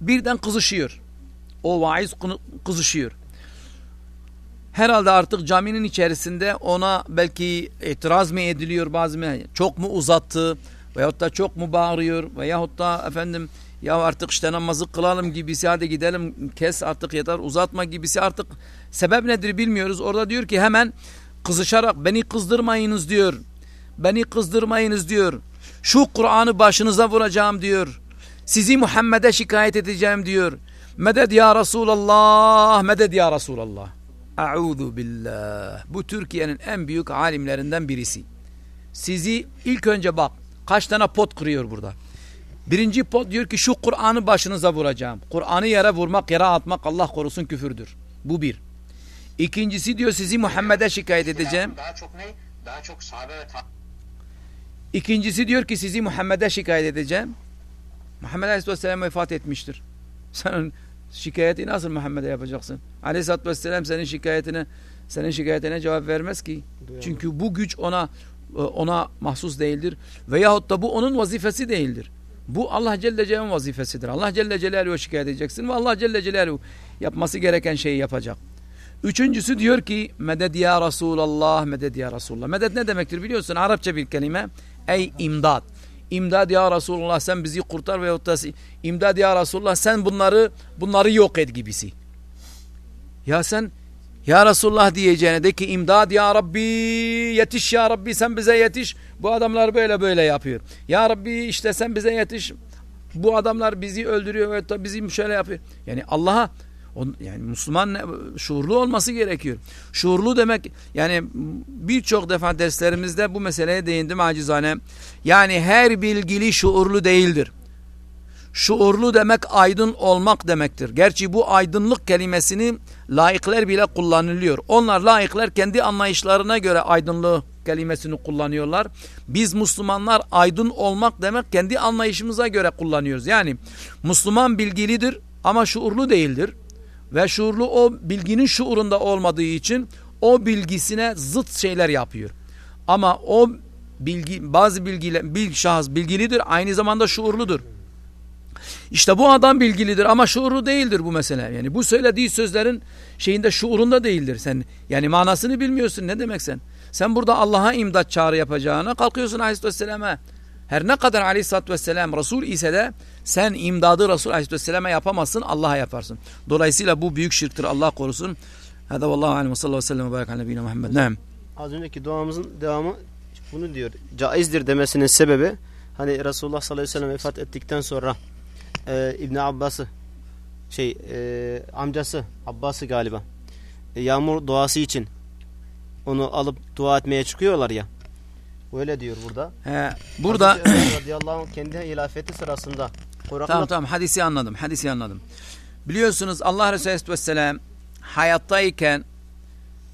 birden kızışıyor. O vaiz kızışıyor. Herhalde artık caminin içerisinde ona belki itiraz mı ediliyor bazı mı? Çok mu uzattı? Veyahut da çok mu bağırıyor? Veyahut da efendim ya artık işte namazı kılalım gibisi hadi gidelim kes artık yeter uzatma gibisi artık sebep nedir bilmiyoruz. Orada diyor ki hemen kızışarak beni kızdırmayınız. diyor. Beni kızdırmayınız. diyor. Şu Kur'an'ı başınıza vuracağım diyor. Sizi Muhammed'e şikayet edeceğim diyor. Meded ya Resulallah, meded ya Resulallah. A'udhu billah. Bu Türkiye'nin en büyük alimlerinden birisi. Sizi ilk önce bak kaç tane pot kırıyor burada. Birinci pot diyor ki şu Kur'an'ı başınıza vuracağım. Kur'an'ı yere vurmak, yere atmak Allah korusun küfürdür. Bu bir. İkincisi diyor sizi Muhammed'e şikayet edeceğim. Daha çok ne? Daha çok sahabe ve İkincisi diyor ki sizi Muhammed'e şikayet edeceğim. Muhammed Aleyhisselam vefat etmiştir. Sen şikayeti nasıl Muhammed'e yapacaksın? Aleyhisselatü Vesselam senin şikayetine senin şikayetine cevap vermez ki. Çünkü bu güç ona ona mahsus değildir. Veyahut da bu onun vazifesi değildir. Bu Allah Celle Celaluhu'nun vazifesidir. Allah Celle Celaluhu'ya şikayet edeceksin ve Allah Celle Celaluhu yapması gereken şeyi yapacak. Üçüncüsü diyor ki meded ya Resulallah, meded ya Resulallah. Meded ne demektir biliyorsun? Arapça bir kelime. Ey imdad. İmdad ya Resulullah sen bizi kurtar veyahut da imdad ya Resulullah sen bunları bunları yok et gibisi. Ya sen ya Resulullah diyeceğine de ki imdad ya Rabbi yetiş ya Rabbi sen bize yetiş. Bu adamlar böyle böyle yapıyor. Ya Rabbi işte sen bize yetiş. Bu adamlar bizi öldürüyor ve da bizi şöyle yapıyor. Yani Allah'a yani Müslüman ne- şuurlu olması gerekiyor. Şuurlu demek yani birçok defa derslerimizde bu meseleye değindim acizane. Yani her bilgili şuurlu değildir. Şuurlu demek aydın olmak demektir. Gerçi bu aydınlık kelimesini laikler bile kullanılıyor. Onlar laikler kendi anlayışlarına göre aydınlığı kelimesini kullanıyorlar. Biz Müslümanlar aydın olmak demek kendi anlayışımıza göre kullanıyoruz. Yani Müslüman bilgilidir ama şuurlu değildir. Ve şuurlu o bilginin şuurunda olmadığı için o bilgisine zıt şeyler yapıyor. Ama o bilgi bazı bilgiler bir şahıs bilgilidir aynı zamanda şuurludur. İşte bu adam bilgilidir ama şuurlu değildir bu mesele. Yani bu söylediği sözlerin şeyinde şuurunda değildir sen. Yani manasını bilmiyorsun ne demek sen? Sen burada Allah'a imdat çağrı yapacağına kalkıyorsun Aleyhisselam'a. Her ne kadar Aleyhisselatü Vesselam Resul ise de sen imdadı Resul Aleyhisselam'a yapamazsın Allah'a yaparsın. Dolayısıyla bu büyük şirktir Allah korusun. Hada vallahu ve sallallahu aleyhi ve sellem ve barik ala nebine Muhammed. Naam. Az önceki duamızın devamı bunu diyor. Caizdir demesinin sebebi hani Resulullah sallallahu aleyhi ve sellem vefat ettikten sonra e, İbni Abbas'ı şey e, amcası Abbas'ı galiba e, yağmur duası için onu alıp dua etmeye çıkıyorlar ya. Öyle diyor burada. He, burada Hazreti Ömer radıyallahu anh kendi hilafeti sırasında Kur'an'da Tamam tamam hadisi anladım. Hadisi anladım. Biliyorsunuz Allah Resulü Aleyhisselam hayattayken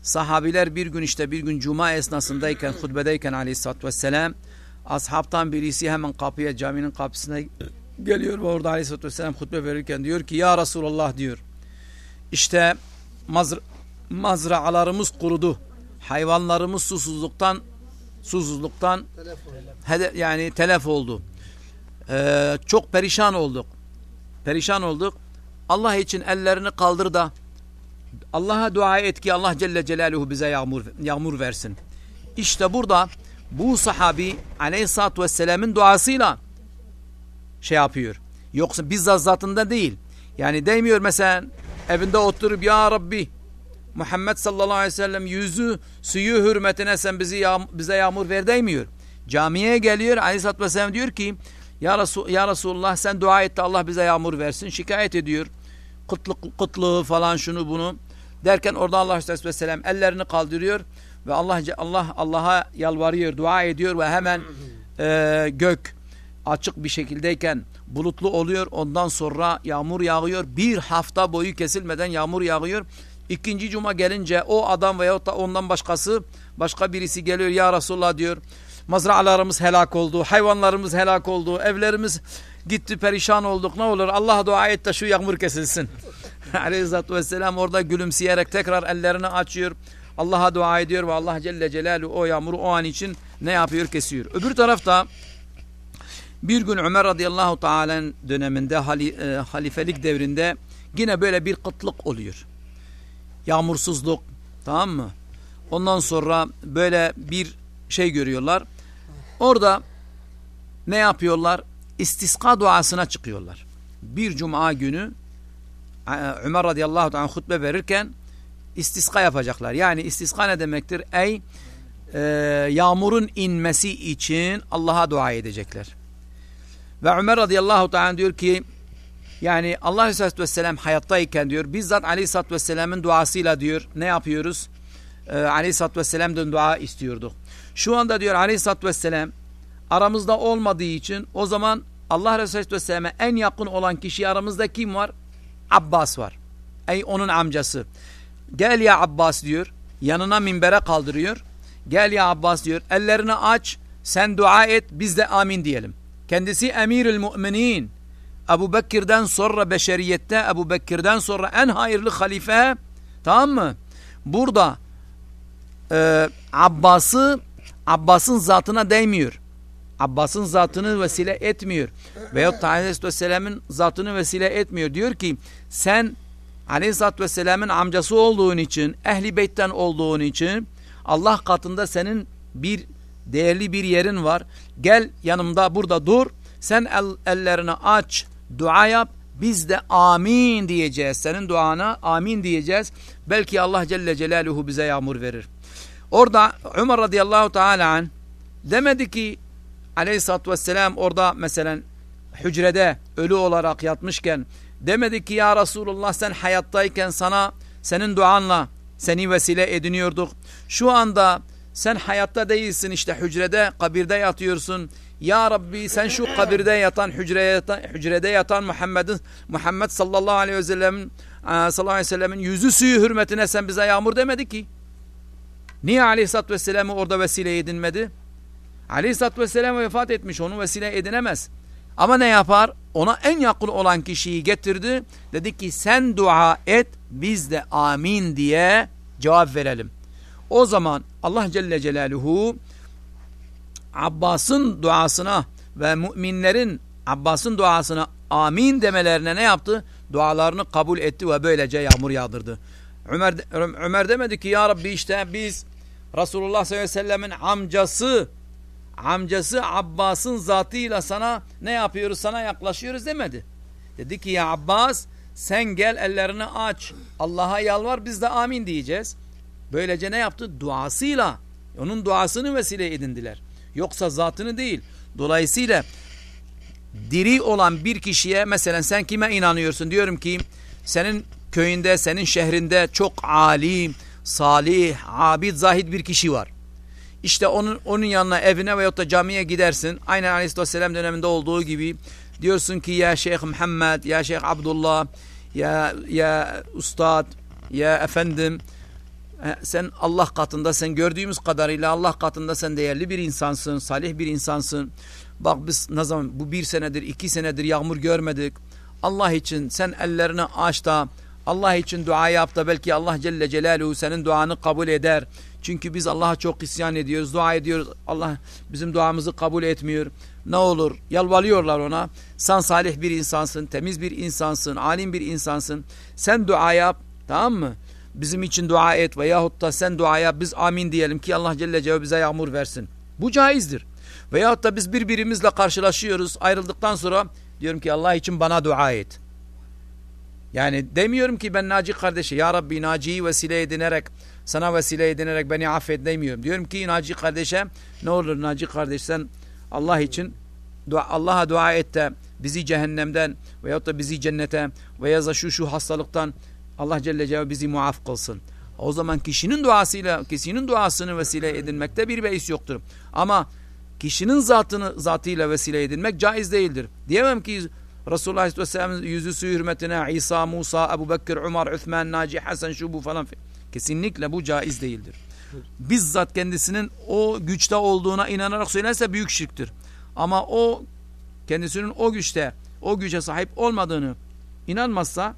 sahabiler bir gün işte bir gün cuma esnasındayken hutbedeyken Aleyhisselatü Vesselam ashabtan birisi hemen kapıya caminin kapısına geliyor ve orada Aleyhisselatü Vesselam hutbe verirken diyor ki ya Resulallah diyor işte mazr mazraalarımız kurudu. Hayvanlarımız susuzluktan susuzluktan hede, yani telef oldu. Ee, çok perişan olduk. Perişan olduk. Allah için ellerini kaldır da Allah'a dua et ki Allah Celle Celaluhu bize yağmur, yağmur versin. İşte burada bu sahabi aleyhissalatü vesselamın duasıyla şey yapıyor. Yoksa bizzat zatında değil. Yani değmiyor mesela evinde oturup ya Rabbi Muhammed sallallahu aleyhi ve sellem yüzü suyu hürmetine sen bizi yağ, bize yağmur ver demiyor. Camiye geliyor aleyhissalatü vesselam diyor ki ya, Resul, ya Resulullah sen dua et de Allah bize yağmur versin. Şikayet ediyor. Kıtlık, kıtlığı falan şunu bunu. Derken orada Allah aleyhissalatü vesselam ellerini kaldırıyor ve Allah Allah Allah'a yalvarıyor, dua ediyor ve hemen e, gök açık bir şekildeyken bulutlu oluyor. Ondan sonra yağmur yağıyor. Bir hafta boyu kesilmeden yağmur yağıyor. İkinci cuma gelince o adam veyahut da ondan başkası başka birisi geliyor ya Resulullah diyor. Mazraalarımız helak oldu, hayvanlarımız helak oldu, evlerimiz gitti perişan olduk. Ne olur Allah'a dua et de şu yağmur kesilsin. Aleyhisselatü Vesselam orada gülümseyerek tekrar ellerini açıyor. Allah'a dua ediyor ve Allah Celle Celaluhu o yağmuru o an için ne yapıyor kesiyor. Öbür tarafta bir gün Ömer radıyallahu teala döneminde e, halifelik devrinde yine böyle bir kıtlık oluyor. Yağmursuzluk tamam mı? Ondan sonra böyle bir şey görüyorlar. Orada ne yapıyorlar? İstiska duasına çıkıyorlar. Bir cuma günü e, Ömer radıyallahu anh hutbe verirken istiska yapacaklar. Yani istiska ne demektir? Ey e, yağmurun inmesi için Allah'a dua edecekler. Ve Ömer radıyallahu anh diyor ki yani Allah Aleyhisselatü Vesselam hayattayken diyor bizzat Aleyhisselatü Vesselam'ın duasıyla diyor ne yapıyoruz? Ee, Aleyhisselatü Vesselam'dan dua istiyorduk. Şu anda diyor Aleyhisselatü Vesselam aramızda olmadığı için o zaman Allah Aleyhisselatü Vesselam'a en yakın olan kişi aramızda kim var? Abbas var. Ey onun amcası. Gel ya Abbas diyor. Yanına minbere kaldırıyor. Gel ya Abbas diyor. Ellerini aç. Sen dua et. Biz de amin diyelim. Kendisi emirül müminin. Ebu Bekir'den sonra beşeriyette Ebu Bekir'den sonra en hayırlı halife tamam mı? Burada e, Abbas'ı Abbas'ın zatına değmiyor. Abbas'ın zatını vesile etmiyor. Veyahut da Aleyhisselam'ın zatını vesile etmiyor. Diyor ki sen Aleyhisselatü Vesselam'ın amcası olduğun için, ehli beytten olduğun için Allah katında senin bir değerli bir yerin var. Gel yanımda burada dur. Sen el, ellerini aç, dua yap. Biz de amin diyeceğiz. Senin duana amin diyeceğiz. Belki Allah Celle Celaluhu bize yağmur verir. Orada Ömer radıyallahu teala an demedi ki aleyhissalatü vesselam orada mesela hücrede ölü olarak yatmışken demedi ki ya Resulullah sen hayattayken sana senin duanla seni vesile ediniyorduk. Şu anda sen hayatta değilsin işte hücrede, kabirde yatıyorsun. Ya Rabbi sen şu kabirde yatan, hücrede yatan, hücrede yatan Muhammed'in Muhammed sallallahu aleyhi ve sellem'in sallallahu aleyhi ve sellem'in yüzü suyu hürmetine sen bize yağmur demedi ki. Niye aleyhissalatü vesselam'ı orada vesile edinmedi? Aleyhissalatü vesselam vefat etmiş onu vesile edinemez. Ama ne yapar? Ona en yakın olan kişiyi getirdi. Dedi ki sen dua et biz de amin diye cevap verelim. O zaman Allah Celle Celaluhu Abbas'ın duasına ve müminlerin Abbas'ın duasına amin demelerine ne yaptı? Dualarını kabul etti ve böylece yağmur yağdırdı. Ömer, Ömer demedi ki ya Rabbi işte biz Resulullah sallallahu aleyhi ve sellemin amcası amcası Abbas'ın zatıyla sana ne yapıyoruz sana yaklaşıyoruz demedi. Dedi ki ya Abbas sen gel ellerini aç Allah'a yalvar biz de amin diyeceğiz. Böylece ne yaptı? Duasıyla onun duasını vesile edindiler. Yoksa zatını değil. Dolayısıyla diri olan bir kişiye mesela sen kime inanıyorsun? Diyorum ki senin köyünde, senin şehrinde çok alim, salih, abid, zahid bir kişi var. İşte onun onun yanına evine veyahut da camiye gidersin. Aynen Aleyhisselam döneminde olduğu gibi diyorsun ki ya Şeyh Muhammed, ya Şeyh Abdullah, ya ya ustad, ya efendim sen Allah katında sen gördüğümüz kadarıyla Allah katında sen değerli bir insansın, salih bir insansın. Bak biz ne zaman bu bir senedir, iki senedir yağmur görmedik. Allah için sen ellerini aç da Allah için dua yap da belki Allah Celle Celaluhu senin duanı kabul eder. Çünkü biz Allah'a çok isyan ediyoruz, dua ediyoruz. Allah bizim duamızı kabul etmiyor. Ne olur yalvarıyorlar ona. Sen salih bir insansın, temiz bir insansın, alim bir insansın. Sen dua yap tamam mı? bizim için dua et veyahut da sen duaya biz amin diyelim ki Allah Celle Celaluhu bize yağmur versin. Bu caizdir. Veyahut da biz birbirimizle karşılaşıyoruz ayrıldıktan sonra diyorum ki Allah için bana dua et. Yani demiyorum ki ben Naci kardeşi ya Rabbi Naci'yi vesile edinerek sana vesile edinerek beni affet demiyorum. Diyorum ki Naci kardeşe ne olur Naci kardeş sen Allah için Allah'a dua et de bizi cehennemden veyahut da bizi cennete veya şu şu hastalıktan Allah Celle Celaluhu bizi muaf kılsın. O zaman kişinin duasıyla, kişinin duasını vesile edinmekte bir beis yoktur. Ama kişinin zatını zatıyla vesile edinmek caiz değildir. Diyemem ki Resulullah Aleyhisselam'ın yüzü suyu hürmetine İsa, Musa, Ebu Bekir, Umar, Üthman, Naci, Hasan, şu bu falan. Kesinlikle bu caiz değildir. bizzat kendisinin o güçte olduğuna inanarak söylerse büyük şirktir. Ama o kendisinin o güçte, o güce sahip olmadığını inanmazsa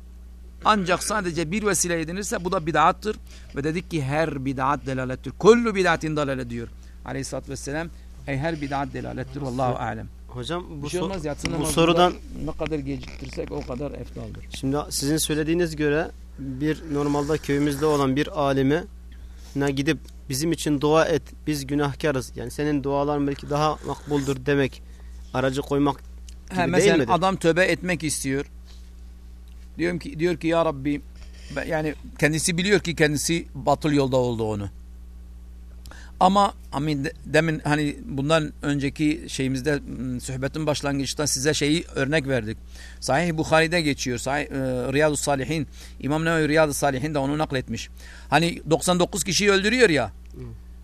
ancak sadece bir vesile edinirse bu da bid'attır. Ve dedik ki her bid'at delalettir. Kullu bid'atin dalale diyor. Aleyhisselatü vesselam. Ey her bid'at delalettir. Vallahu alem. Hocam bu, Bir şey so- olmaz yatsı bu sorudan ne kadar geciktirsek o kadar eftaldır. şimdi sizin söylediğiniz göre bir normalde köyümüzde olan bir alime ne gidip bizim için dua et biz günahkarız yani senin duaların belki daha makbuldür demek aracı koymak gibi değil mesela midir? adam tövbe etmek istiyor. Diyorum ki diyor ki ya Rabbi yani kendisi biliyor ki kendisi batıl yolda oldu onu. Ama de- demin hani bundan önceki şeyimizde sohbetin başlangıçta size şeyi örnek verdik. Sahih Bukhari'de geçiyor. Sahih e, Riyadu Salihin İmam Nevevi Riyadu Salihin de onu nakletmiş. Hani 99 kişiyi öldürüyor ya.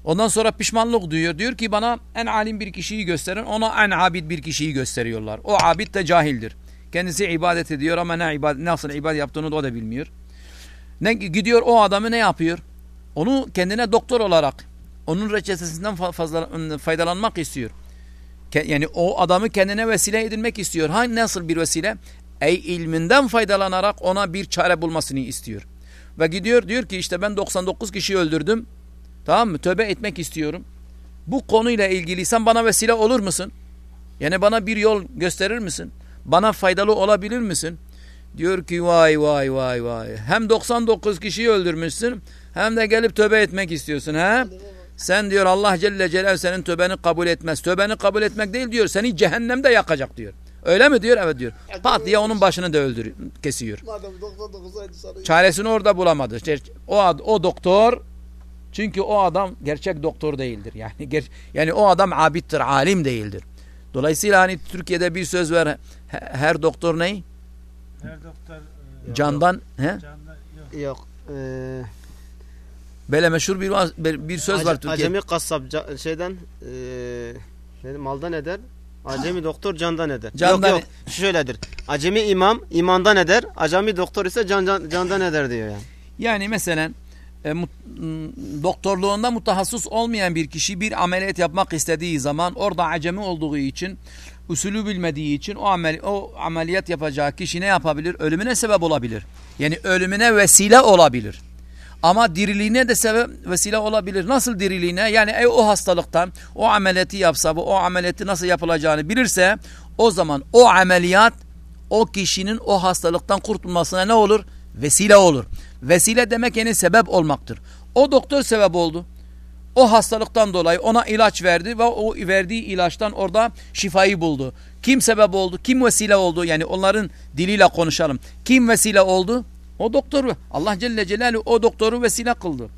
Ondan sonra pişmanlık duyuyor. Diyor ki bana en alim bir kişiyi gösterin. Ona en abid bir kişiyi gösteriyorlar. O abid de cahildir. Kendisi ibadet ediyor ama ne ibadet, nasıl ibadet yaptığını da o da bilmiyor. Ne gidiyor o adamı ne yapıyor? Onu kendine doktor olarak onun reçetesinden fa- fazla faydalanmak istiyor. Yani o adamı kendine vesile edinmek istiyor. Ha nasıl bir vesile? Ey ilminden faydalanarak ona bir çare bulmasını istiyor. Ve gidiyor diyor ki işte ben 99 kişi öldürdüm. Tamam mı? Tövbe etmek istiyorum. Bu konuyla ilgili sen bana vesile olur musun? Yani bana bir yol gösterir misin? Bana faydalı olabilir misin? Diyor ki vay vay vay vay. Hem 99 kişiyi öldürmüşsün hem de gelip tövbe etmek istiyorsun ha? Sen diyor Allah Celle Celaluhu senin tövbeni kabul etmez. Tövbeni kabul etmek değil diyor. Seni cehennemde yakacak diyor. Öyle mi diyor? Evet diyor. Pat diye onun başını da öldürüyor, kesiyor. Madem 99 aydı sana Çaresini orada bulamadı. O ad- o doktor çünkü o adam gerçek doktor değildir. Yani ger- yani o adam abittir, alim değildir. Dolayısıyla hani Türkiye'de bir söz var. he- Her doktor ne? Her doktor e, Candan he? canlı yok. Yok. Eee Böyle meşhur bir bir söz var Türkiye'de. Acemi kasap ca- şeyden ne- maldan eder. Acemi doktor candan eder. Candan- Yok yok şöyledir. Acemi imam imandan eder. Acemi doktor ise can, can, candan eder diyor yani. Yani mesela e, mut- doktorluğunda mutahassıs olmayan bir kişi bir ameliyat yapmak istediği zaman orada acemi olduğu için usulü bilmediği için o amel o ameliyat yapacağı kişi ne yapabilir? Ölümüne sebep olabilir. Yani ölümüne vesile olabilir. Ama diriliğine de sebep vesile olabilir. Nasıl diriliğine? Yani ey o hastalıktan o ameliyatı yapsa bu o ameliyatı nasıl yapılacağını bilirse o zaman o ameliyat o kişinin o hastalıktan kurtulmasına ne olur? Vesile olur. Vesile demek yani sebep olmaktır. O doktor sebep oldu. O hastalıktan dolayı ona ilaç verdi ve o verdiği ilaçtan orada şifayı buldu. Kim sebep oldu? Kim vesile oldu? Yani onların diliyle konuşalım. Kim vesile oldu? O doktoru. Allah Celle Celaluhu o doktoru vesile kıldı.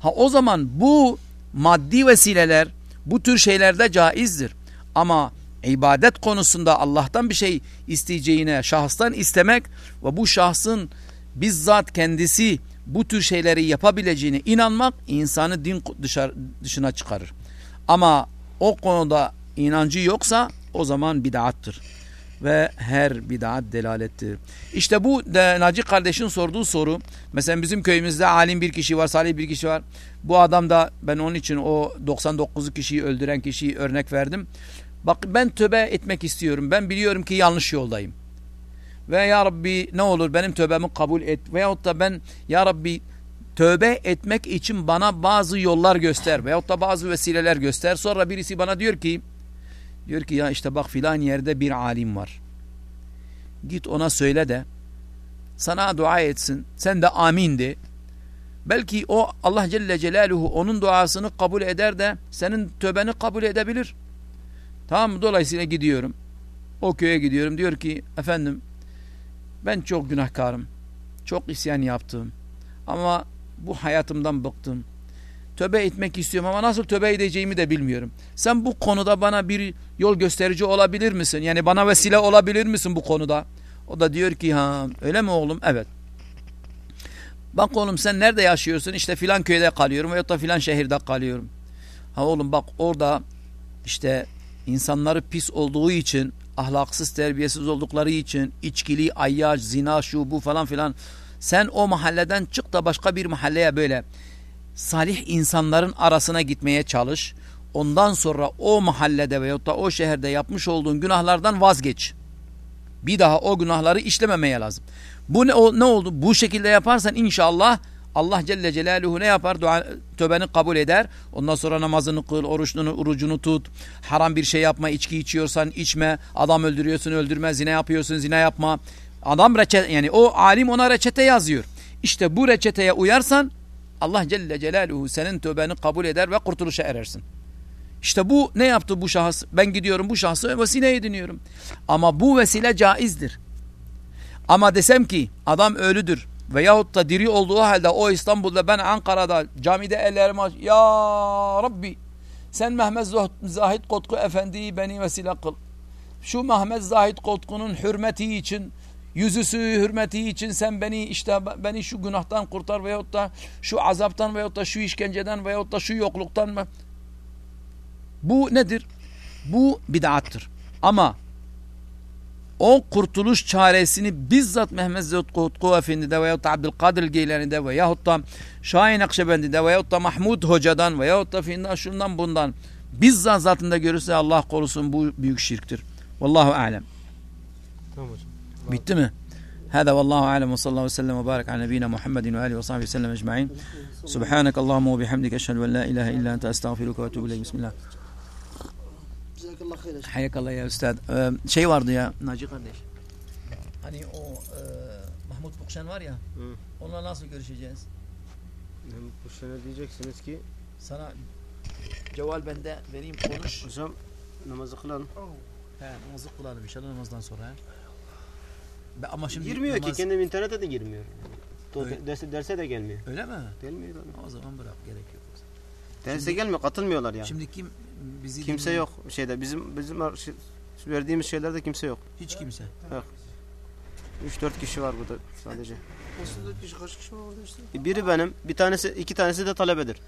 Ha o zaman bu maddi vesileler bu tür şeylerde caizdir. Ama ibadet konusunda Allah'tan bir şey isteyeceğine şahıstan istemek ve bu şahsın bizzat kendisi bu tür şeyleri yapabileceğine inanmak insanı din dışarı, dışına çıkarır. Ama o konuda inancı yoksa o zaman bid'attır. Ve her bid'at delalettir. İşte bu de, Naci kardeşin sorduğu soru. Mesela bizim köyümüzde alim bir kişi var, salih bir kişi var. Bu adam da ben onun için o 99 kişiyi öldüren kişiyi örnek verdim. Bak ben tövbe etmek istiyorum. Ben biliyorum ki yanlış yoldayım. Ve ya Rabbi ne olur benim tövbemi kabul et. Veyahut da ben ya Rabbi tövbe etmek için bana bazı yollar göster. Veyahut da bazı vesileler göster. Sonra birisi bana diyor ki diyor ki ya işte bak filan yerde bir alim var. Git ona söyle de sana dua etsin. Sen de amin de. Belki o Allah Celle Celaluhu onun duasını kabul eder de senin tövbeni kabul edebilir. Tamam? Dolayısıyla gidiyorum. O köye gidiyorum. Diyor ki efendim ben çok günahkarım. Çok isyan yaptım. Ama bu hayatımdan bıktım. Tövbe etmek istiyorum ama nasıl tövbe edeceğimi de bilmiyorum. Sen bu konuda bana bir yol gösterici olabilir misin? Yani bana vesile olabilir misin bu konuda? O da diyor ki ha öyle mi oğlum? Evet. Bak oğlum sen nerede yaşıyorsun? İşte filan köyde kalıyorum veyahut da filan şehirde kalıyorum. Ha oğlum bak orada işte insanları pis olduğu için ahlaksız terbiyesiz oldukları için içkili, ayyaş, zina, şu bu falan filan sen o mahalleden çık da başka bir mahalleye böyle salih insanların arasına gitmeye çalış. Ondan sonra o mahallede veyahut da o şehirde yapmış olduğun günahlardan vazgeç. Bir daha o günahları işlememeye lazım. Bu ne, ne oldu? Bu şekilde yaparsan inşallah Allah Celle Celaluhu ne yapar? Dua, tövbeni kabul eder. Ondan sonra namazını kıl, oruçunu, orucunu tut. Haram bir şey yapma, içki içiyorsan içme. Adam öldürüyorsun, öldürme. Zina yapıyorsun, zina yapma. Adam reçete, yani o alim ona reçete yazıyor. İşte bu reçeteye uyarsan Allah Celle Celaluhu senin tövbeni kabul eder ve kurtuluşa erersin. İşte bu ne yaptı bu şahıs? Ben gidiyorum bu şahsı vesile ediniyorum. Ama bu vesile caizdir. Ama desem ki adam ölüdür veyahut da diri olduğu halde o İstanbul'da ben Ankara'da camide ellerimi aç. Ya Rabbi sen Mehmet Zahid Kotku Efendi'yi beni vesile kıl. Şu Mehmet Zahid Kotku'nun hürmeti için yüzüsü hürmeti için sen beni işte beni şu günahtan kurtar veyahut da şu azaptan veyahut da şu işkenceden veyahut da şu yokluktan mı? Bu nedir? Bu bid'attır. Ama o kurtuluş çaresini bizzat Mehmet Zahid Kutku Efendi'de veyahut da Abdülkadir Geylani'de veyahut da Şahin Akşebendi'de veyahut da Mahmud Hoca'dan veyahut da filan şundan bundan bizzat zatında görürse Allah korusun bu büyük şirktir. Vallahu alem. Tamam hocam. Bitti mi? هذا والله أعلم وصلى الله وسلم وبارك على نبينا محمد وآله وصحبه وسلم أجمعين سبحانك اللهم وبحمدك أشهد أن لا إله إلا أنت أستغفرك وأتوب إليك بسم الله Cezakallah hayır. Hayakallah ya üstad. Ee, şey vardı ya Naci kardeş. Hani o e, Mahmut Bukşen var ya. Hı. Onunla nasıl görüşeceğiz? Yani bu sene diyeceksiniz ki Sana ceval bende vereyim konuş. hocam namazı kılalım. He, namazı kılalım inşallah namazdan sonra. he. Ama şimdi girmiyor namaz... ki kendim internete de girmiyor. Öyle. derse, derse de gelmiyor. Öyle mi? Gelmiyor tabii. O zaman bırak gerek yok. Derse gelmiyor katılmıyorlar yani. Şimdi kim bizi kimse dinliyor? yok şeyde bizim bizim şey- verdiğimiz şeylerde kimse yok. Hiç kimse. 3-4 kişi var burada sadece. Nasıl dört kişi kaç kişi var orada işte? E, Biri benim, bir tanesi iki tanesi de talebedir.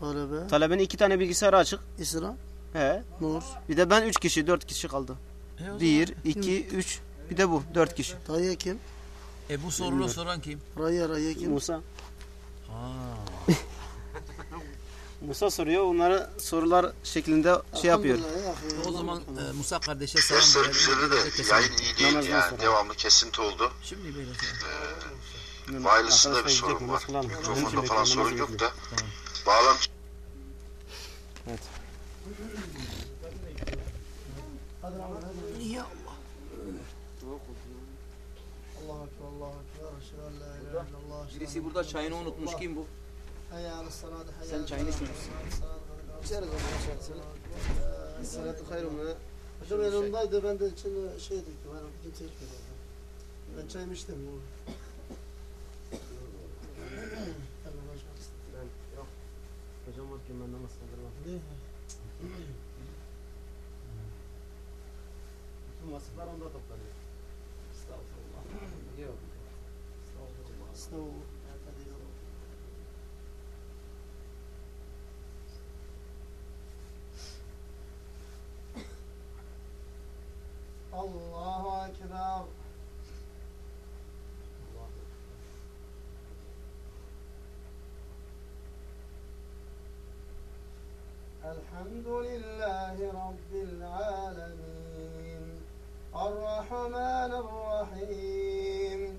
Talebe, Talebenin iki tane bilgisayarı açık. İsra, He. Nur, Bir de ben üç kişi, dört kişi kaldı. E, Bir, iki, üç. Bir de bu, dört kişi. Raya kim? E bu sorunu soran kim? Raya, Raya kim? Musa. Ha. Musa soruyor, onları sorular şeklinde şey yapıyor. O zaman e, Musa kardeşe selam Dersler verelim. üzerinde de Keselim. yayın iyi değil Namazdan yani. sonra. Devamlı kesinti oldu. Şimdi böyle şey. Wireless'ında bir Arkadaşlar sorun gidecek, var. namaz kılalım. Benim için Mikrofonda falan bekliyorum, sorun yok da. Bağlantı Ya Allahu Ekber, Eşhedü Birisi burada çayını unutmuş. Kim bu? Sen çayını içmiyorsun. İçeriz onu, içeriz. Ee, Salatu hayrun mu? Hocam yanımdaydı, ben de içinde şey döktüm. Yani kimse içmedi. Ben çayımı içtim. hocam. Varken ben namaz mi? Bütün vasıflar onda toplanıyor. snow. At a little الله أكبر الحمد لله رب العالمين الرحمن الرحيم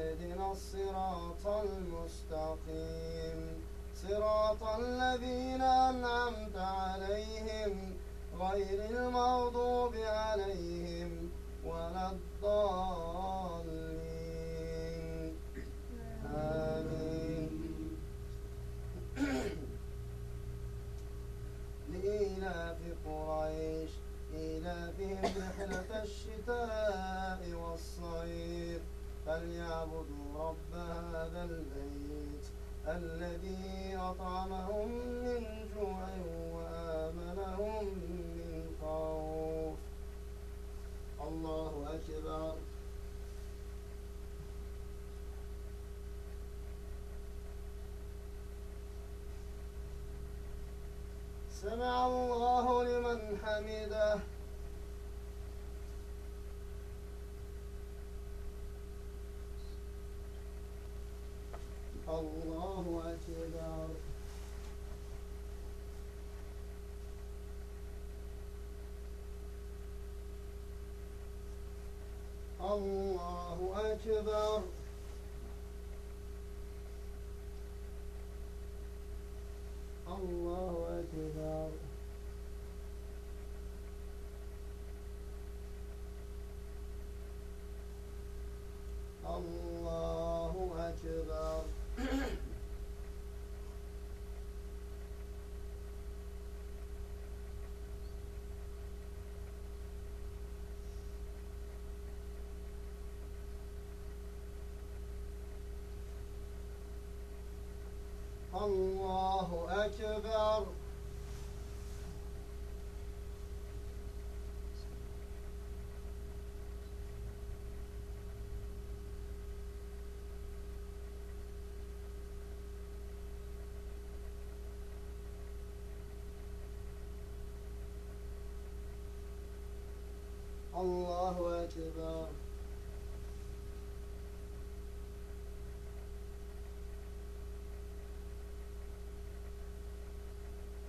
اهدنا الصراط المستقيم. صراط الذين أنعمت عليهم غير المغضوب عليهم ولا الضالين. آمين. لإيلاف قريش إيلافهم رحلة الشتاء والصيف. فليعبدوا رب هذا البيت الذي أطعمهم من جوع وآمنهم من خوف. الله أكبر. سمع الله لمن حمده. الله أكبر. الله أكبر الله أكبر الله أكبر الله أكبر. الله أكبر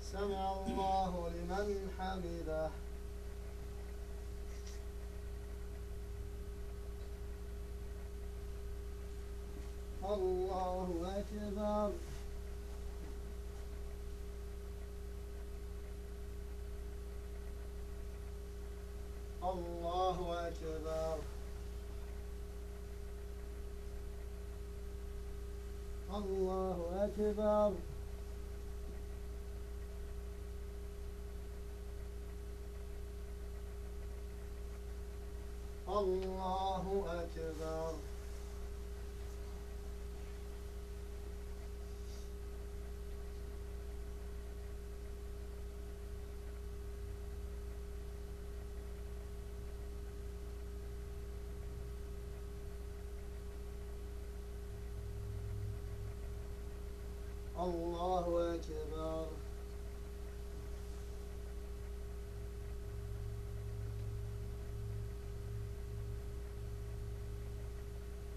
سمع الله لمن حمده الله أكبر. الله أكبر. الله أكبر. الله أكبر. الله أكبر.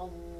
Allah.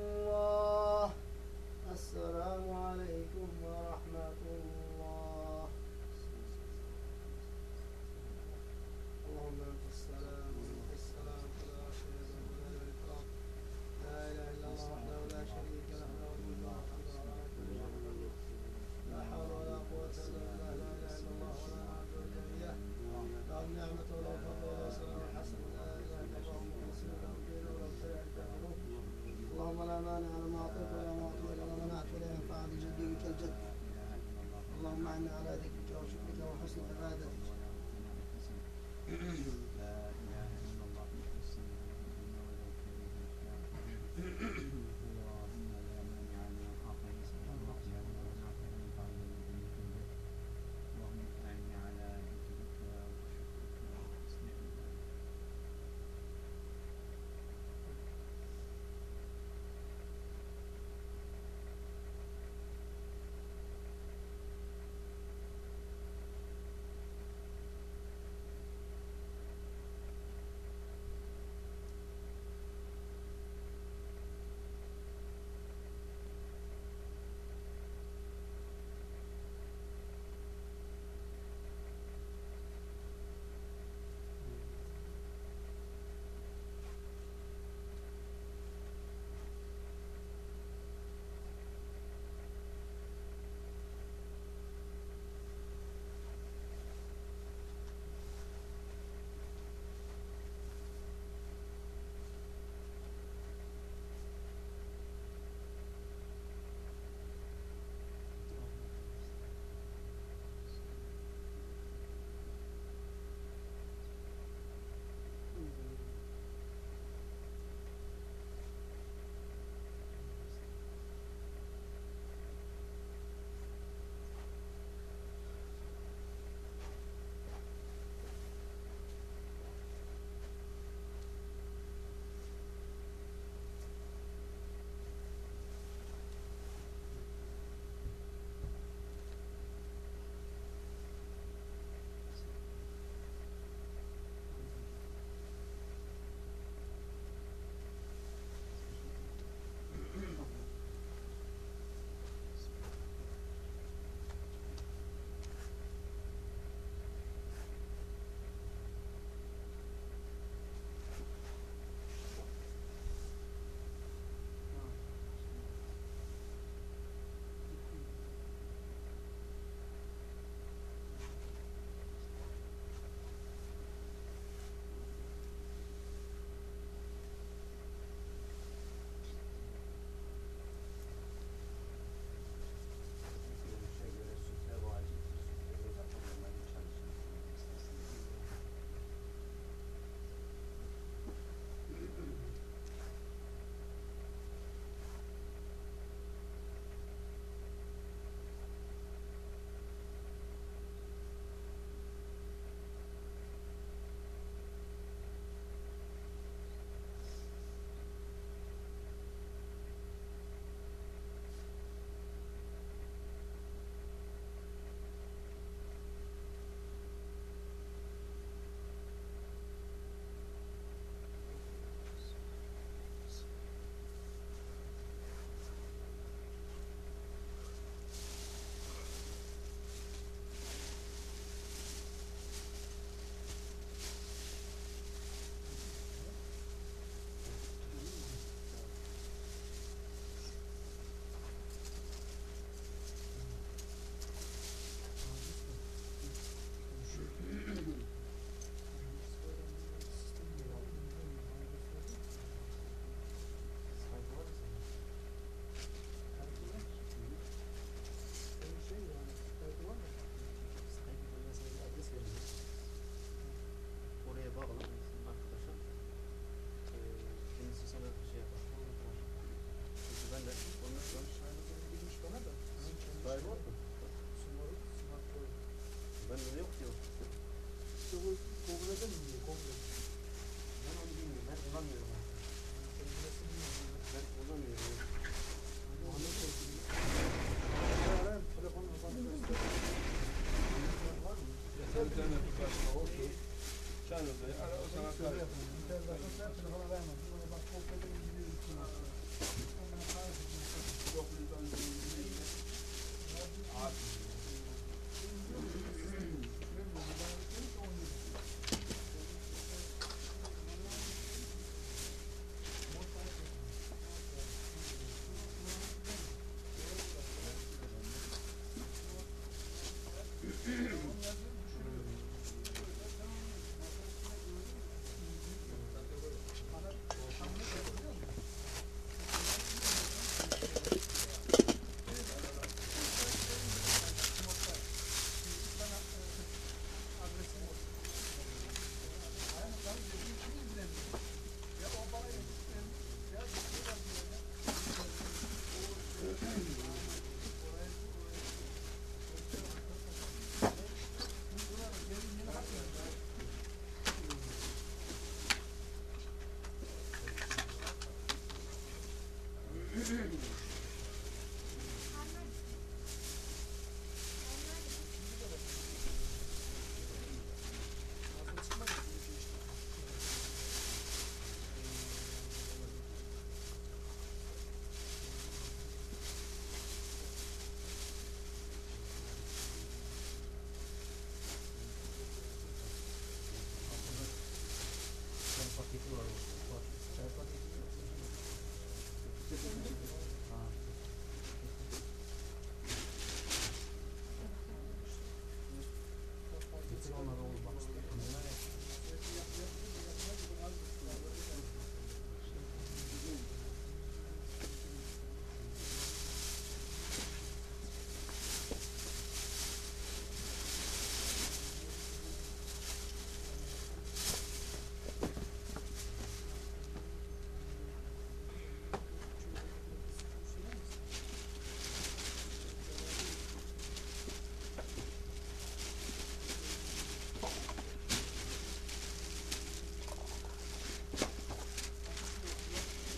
مانع لما أعطيت ولا معطي ولا منعت ولا ينفع ذي جد وكالجد اللهم أعنا على ذكرك Poland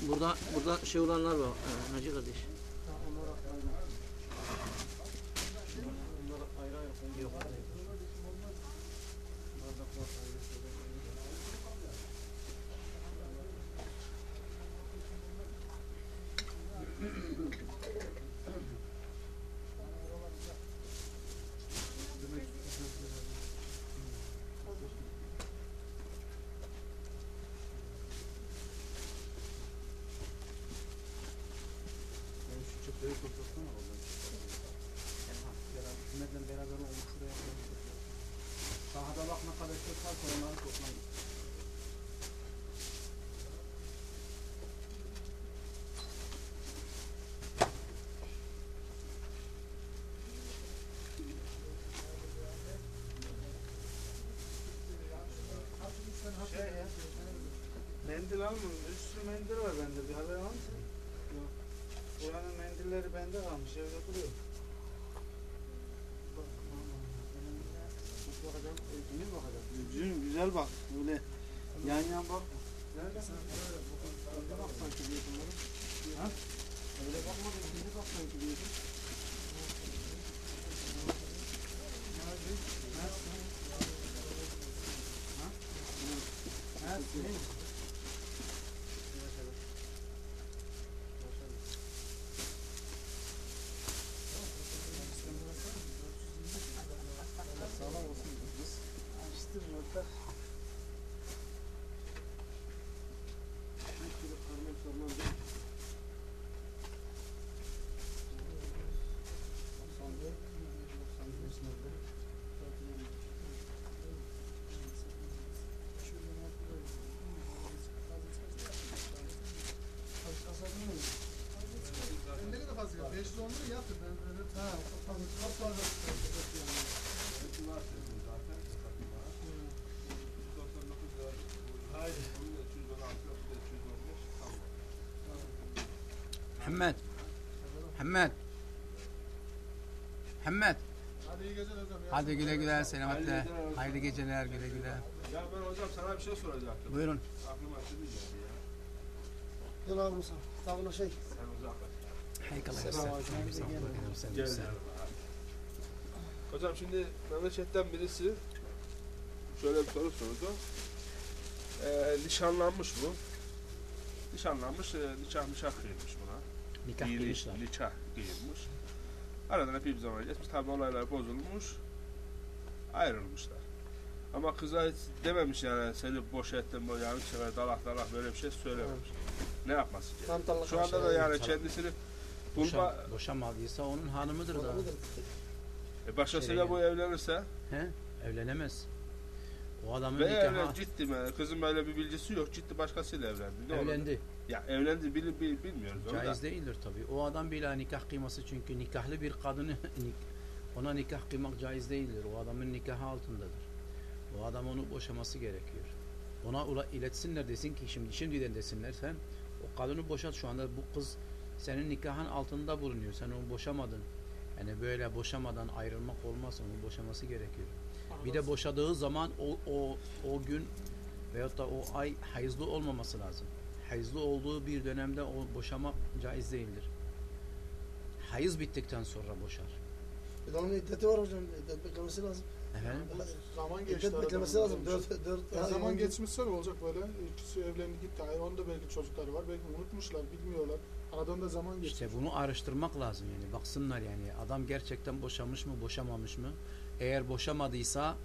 Burada burada şey olanlar var. Ee, Hacı kardeş. Hükümetle beraber olmuş şuraya. Sahada bak ne kadar çok var onları toplayın. Şey ya. Mendil almıyorum. Üstü mendil var bende. Bir haber var mısın? Yok. Buranın mendilleri bende kalmış. Evde duruyor. Bak, aman, Nasıl bakacağım? Düzgün bakacağım. Düzgün, güzel bak. Böyle yan yan bak. Neredesin? Önce bak sanki diyorsun. Ha? Öyle bakmadın. Şimdi bak sanki diyorsun. Nerede? Nerede? Ha? Nerede? Sağlam olsun kız. Açtım orada. Bir kilo karnım sormam değil. 94, 95 nerede? Ne kadar fazla? 510 lira yaptı. Ben böyle ha, fazla çok fazla. Haydi. 216 yok, bir de 215. Tamam. Muhammed. Muhammed. Muhammed. Hadi iyi geceler hocam. Hadi güle güle Hayırlı selametle. geceler olsun. Hayırlı geceler güle güle. Ya ben hocam sana bir şey soracaktım. Buyurun. Aklıma şimdi geldi ya. Abi Musa. Sağına şey. Sen uzaklaş. Hayırlı Gel. Hocam şimdi memleketten birisi şöyle bir soru sordu. Ee, nişanlanmış bu. Nişanlanmış, e, nikah nikah kıyılmış buna. Nikah Dini kıymışlar. Nikah kıyılmış. Aradan epey bir zaman geçmiş. Tabi olaylar bozulmuş. Ayrılmışlar. Ama kıza hiç dememiş yani seni boş ettim bu yani bir sefer dalak dalak böyle bir şey söylememiş. Ne yapması gerekiyor? Tam talak Şu anda da aşağı yani kendisini Boşa, bulma, boşamadıysa onun hanımıdır da. E, başkasıyla bu evlenirse He? Evlenemez. O adamın ve nikahı evlen, ciddi mi? Kızın böyle bir bilgisi yok. Ciddi başkasıyla evlendi. Ne olur? evlendi. Ya evlendi bil, bil, bilmiyoruz onu da. Caiz değildir tabii. O adam bile nikah kıyması çünkü nikahlı bir kadını ona nikah kıymak caiz değildir. O adamın nikahı altındadır. O adam onu boşaması gerekiyor. Ona ula- iletsinler desin ki şimdi şimdiden desinler sen o kadını boşat şu anda bu kız senin nikahın altında bulunuyor. Sen onu boşamadın. Yani böyle boşamadan ayrılmak olmaz. Onu boşaması gerekiyor. Bir de boşadığı zaman o, o, o gün veyahut da o ay hayızlı olmaması lazım. Hayızlı olduğu bir dönemde o boşamak caiz değildir. Hayız bittikten sonra boşar. De onun iddeti var hocam. İddet beklemesi lazım. Efendim? Zaman geçti. İddet beklemesi lazım. Dört, dört, Ya ay, zaman geçmişse ne olacak böyle? İkisi evlendi gitti. Hayır onda belki çocukları var. Belki unutmuşlar, bilmiyorlar. Aradan da zaman geçti. İşte bunu araştırmak lazım yani. Baksınlar yani adam gerçekten boşamış mı, boşamamış mı? Eğer boşamadıysa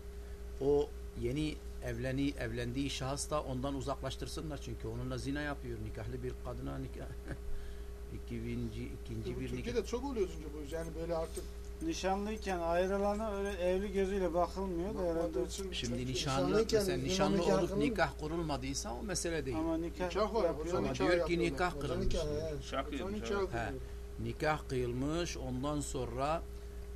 o yeni evleni evlendiği şahıs da ondan uzaklaştırsınlar çünkü onunla zina yapıyor. Nikahlı bir kadına nikah ikinci, ikinci Bu bir nikah. Türkiye'de çok oluyor çünkü bu. Yani böyle artık Nişanlıyken ayrılana öyle evli gözüyle bakılmıyor da herhalde. için Şimdi çok- nişanlı, Nişanlıyken mesela nişanlı olup nikah kurulmadıysa o mesele değil. Ama nikah, Nikah var, yapıyor. Ama nikah diyor ki nikah kırılmış. yani. Nikah kılıyor. Nikah kıyılmış ondan sonra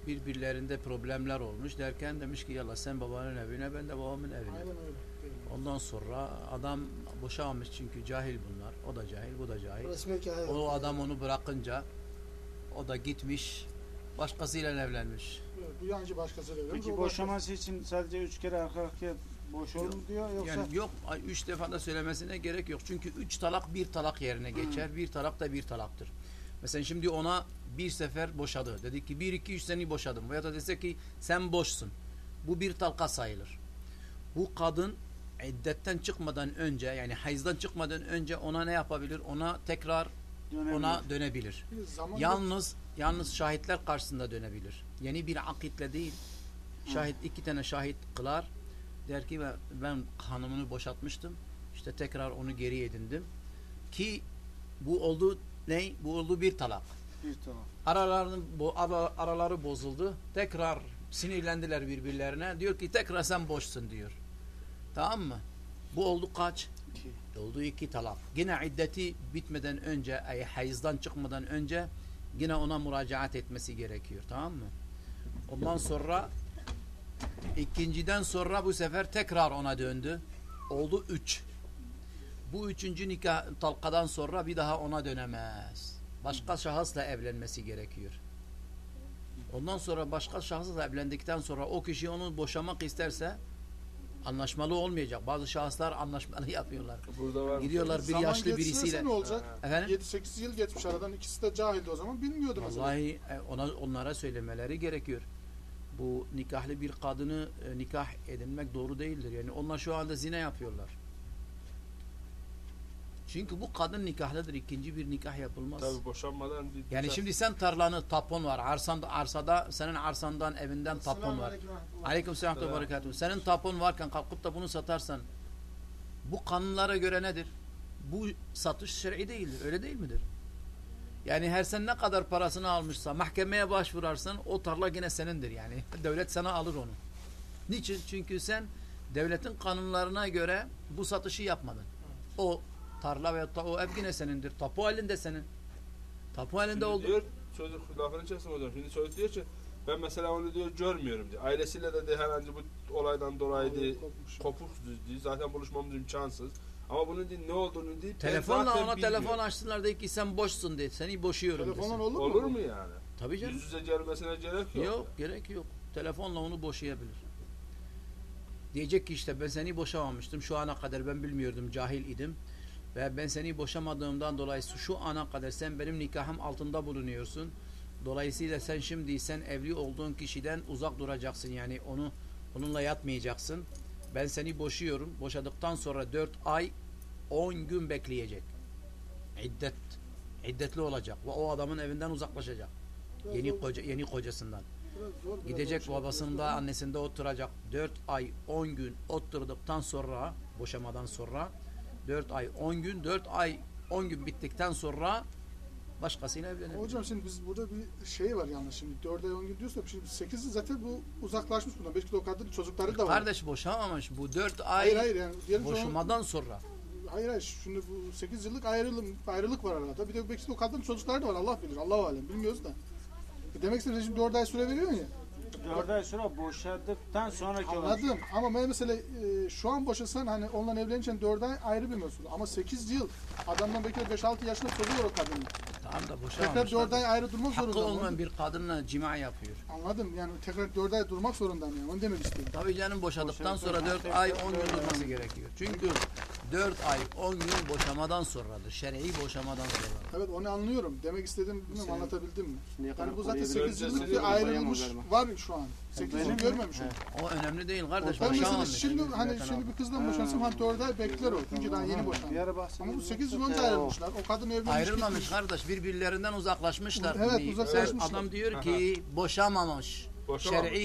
birbirlerinde problemler olmuş derken demiş ki yalla sen babanın evine ben de babamın evine. Aynen öyle. Ondan sonra adam boşanmış çünkü cahil bunlar. O da cahil, bu da cahil. Resmi. O adam onu bırakınca o da gitmiş başkasıyla evlenmiş. Evet, Bu yancı başkası evlenmiş. Peki boşaması için sadece üç kere arka arkaya boş olur mu diyor yoksa Yani yok ay, üç defa da söylemesine gerek yok. Çünkü üç talak bir talak yerine geçer. Bir talak da bir talaktır. Mesela şimdi ona bir sefer boşadı. Dedi ki bir iki üç seni boşadım. Veya da dese ki sen boşsun. Bu bir talka sayılır. Bu kadın iddetten çıkmadan önce yani hayızdan çıkmadan önce ona ne yapabilir? Ona tekrar dönebilir? ona dönebilir. Zaman Yalnız yalnız şahitler karşısında dönebilir. Yeni bir akitle değil. Şahit iki tane şahit kılar. Der ki "Ben- hanımını boşaltmıştım. İşte tekrar onu geri edindim. Ki bu oldu ne? Bu oldu bir talak. bir tamam. Aralarının bo- ara- araları bozuldu. Tekrar sinirlendiler birbirlerine. Diyor ki tekrar sen boşsun diyor. Tamam mı? Bu oldu kaç? İki. Oldu iki talak. Yine iddeti bitmeden önce, ay hayızdan çıkmadan önce yine ona müracaat etmesi gerekiyor. Tamam mı? Ondan sonra ikinciden sonra bu sefer tekrar ona döndü. Oldu üç. Bu üçüncü nikah talkadan sonra bir daha ona dönemez. Başka şahısla evlenmesi gerekiyor. Ondan sonra başka şahısla evlendikten sonra o kişi onu boşamak isterse anlaşmalı olmayacak. Bazı şahıslar anlaşmalı yapıyorlar. Burada var. Gidiyorlar bir zaman yaşlı birisiyle. ne olacak? Efendim? 7-8 yıl geçmiş aradan. ikisi de cahildi o zaman. Bilmiyordu mesela. Vallahi e, ona onlara söylemeleri gerekiyor. Bu nikahlı bir kadını e, nikah edinmek doğru değildir. Yani onlar şu anda zina yapıyorlar. Çünkü bu kadın nikahlıdır. ikinci bir nikah yapılmaz. Tabii boşanmadan bir Yani şimdi sen tarlanı tapon var. Arsanda, arsada senin arsandan evinden tapon var. Aleyküm selam ve berekatuhu. Senin tapon varken kalkıp da bunu satarsan bu kanunlara göre nedir? Bu satış şer'i değildir. Öyle değil midir? Yani her sen ne kadar parasını almışsa mahkemeye başvurarsan o tarla yine senindir yani. Devlet sana alır onu. Niçin? Çünkü sen devletin kanunlarına göre bu satışı yapmadın. O tarla veya o ev yine senindir. Tapu halinde senin. Tapu halinde oldu. diyor çocuk lafını çeksin hocam. Şimdi çocuk diyor ki ben mesela onu diyor görmüyorum diyor. Ailesiyle de, de herhangi bu olaydan dolayı diye kopuk diye zaten buluşmamız imkansız. Ama bunun diye ne olduğunu diye ben Telefonla ona bilmiyorum. telefon açtılar de ki sen boşsun de. Seni boşuyorum Telefonla olur mu? Olur mu yani? Tabii canım. Yüz yüze gelmesine gerek yok. Yok gerek yok. Telefonla onu boşayabilir. Diyecek ki işte ben seni boşamamıştım. Şu ana kadar ben bilmiyordum. Cahil idim. Ve ben seni boşamadığımdan dolayı şu ana kadar sen benim nikahım altında bulunuyorsun. Dolayısıyla sen şimdi sen evli olduğun kişiden uzak duracaksın. Yani onu onunla yatmayacaksın. ben seni boşuyorum. Boşadıktan sonra 4 ay 10 gün bekleyecek. İddet iddetli olacak ve o adamın evinden uzaklaşacak. Biraz Yeni koca yeni kocasından. biraz zor, biraz Gidecek babasında annesinde oturacak. 4 ay 10 gün oturduktan sonra boşamadan sonra 4 ay 10 gün 4 ay 10 gün bittikten sonra başkasıyla evlenir. Hocam şimdi biz burada bir şey var yalnız şimdi 4 ay 10 gün diyorsa şimdi 8'i zaten bu uzaklaşmış bundan. Belki de o kadın çocukları da var. Kardeş boşamamış bu 4 ay hayır hayır yani boşamadan sonra. hayır hayır şimdi bu 8 yıllık ayrılık ayrılık var arada. Bir de belki de o kadının çocukları da var Allah bilir. Allah alem bilmiyoruz da. E Demek istediğim şimdi 4 ay süre veriyorsun ya. Dört ay sonra boşadıktan sonraki. Anladım ama ben mesela e, şu an boşasan hani onunla evlenirken 4 ay ayrı bir mesul. Ama 8 yıl adamdan belki de 5-6 yaşında çocuğu var o kadının. Tamam da Tekrar boşamamış. 4 ay ayrı durmak Hakkı zorunda. olmayan bir kadınla cima yapıyor. Anladım yani tekrar 4 ay durmak zorundayım yani onu demek istiyorum. Tabii canım boşadıktan sonra 4 sonra ay tekrar 10 gün dört durması gerekiyor. Çünkü 4 ay 10 gün boşamadan sonradır. Şer'i boşamadan sonradır. Evet onu anlıyorum. Demek istediğim bilmiyorum Senin- anlatabildim mi? Yani bu zaten oraya 8 bir- yıllık bir- ayrılmış var şu an. 8 Benim yıl mi? görmemişim. O önemli değil kardeş. Ben mesela şimdi hani şimdi bir kızdan boşansam hani 4 ay bekler o. Çünkü daha yeni boşandı. Ama bu 8 yıl önce ayrılmışlar. O kadın evlenmiş Ayrılmamış kardeş. Birbirlerinden uzaklaşmışlar. Evet, Bir- uzaklaşmışlar. Adam diyor ki boşamamış. Boşamamış. Şer'i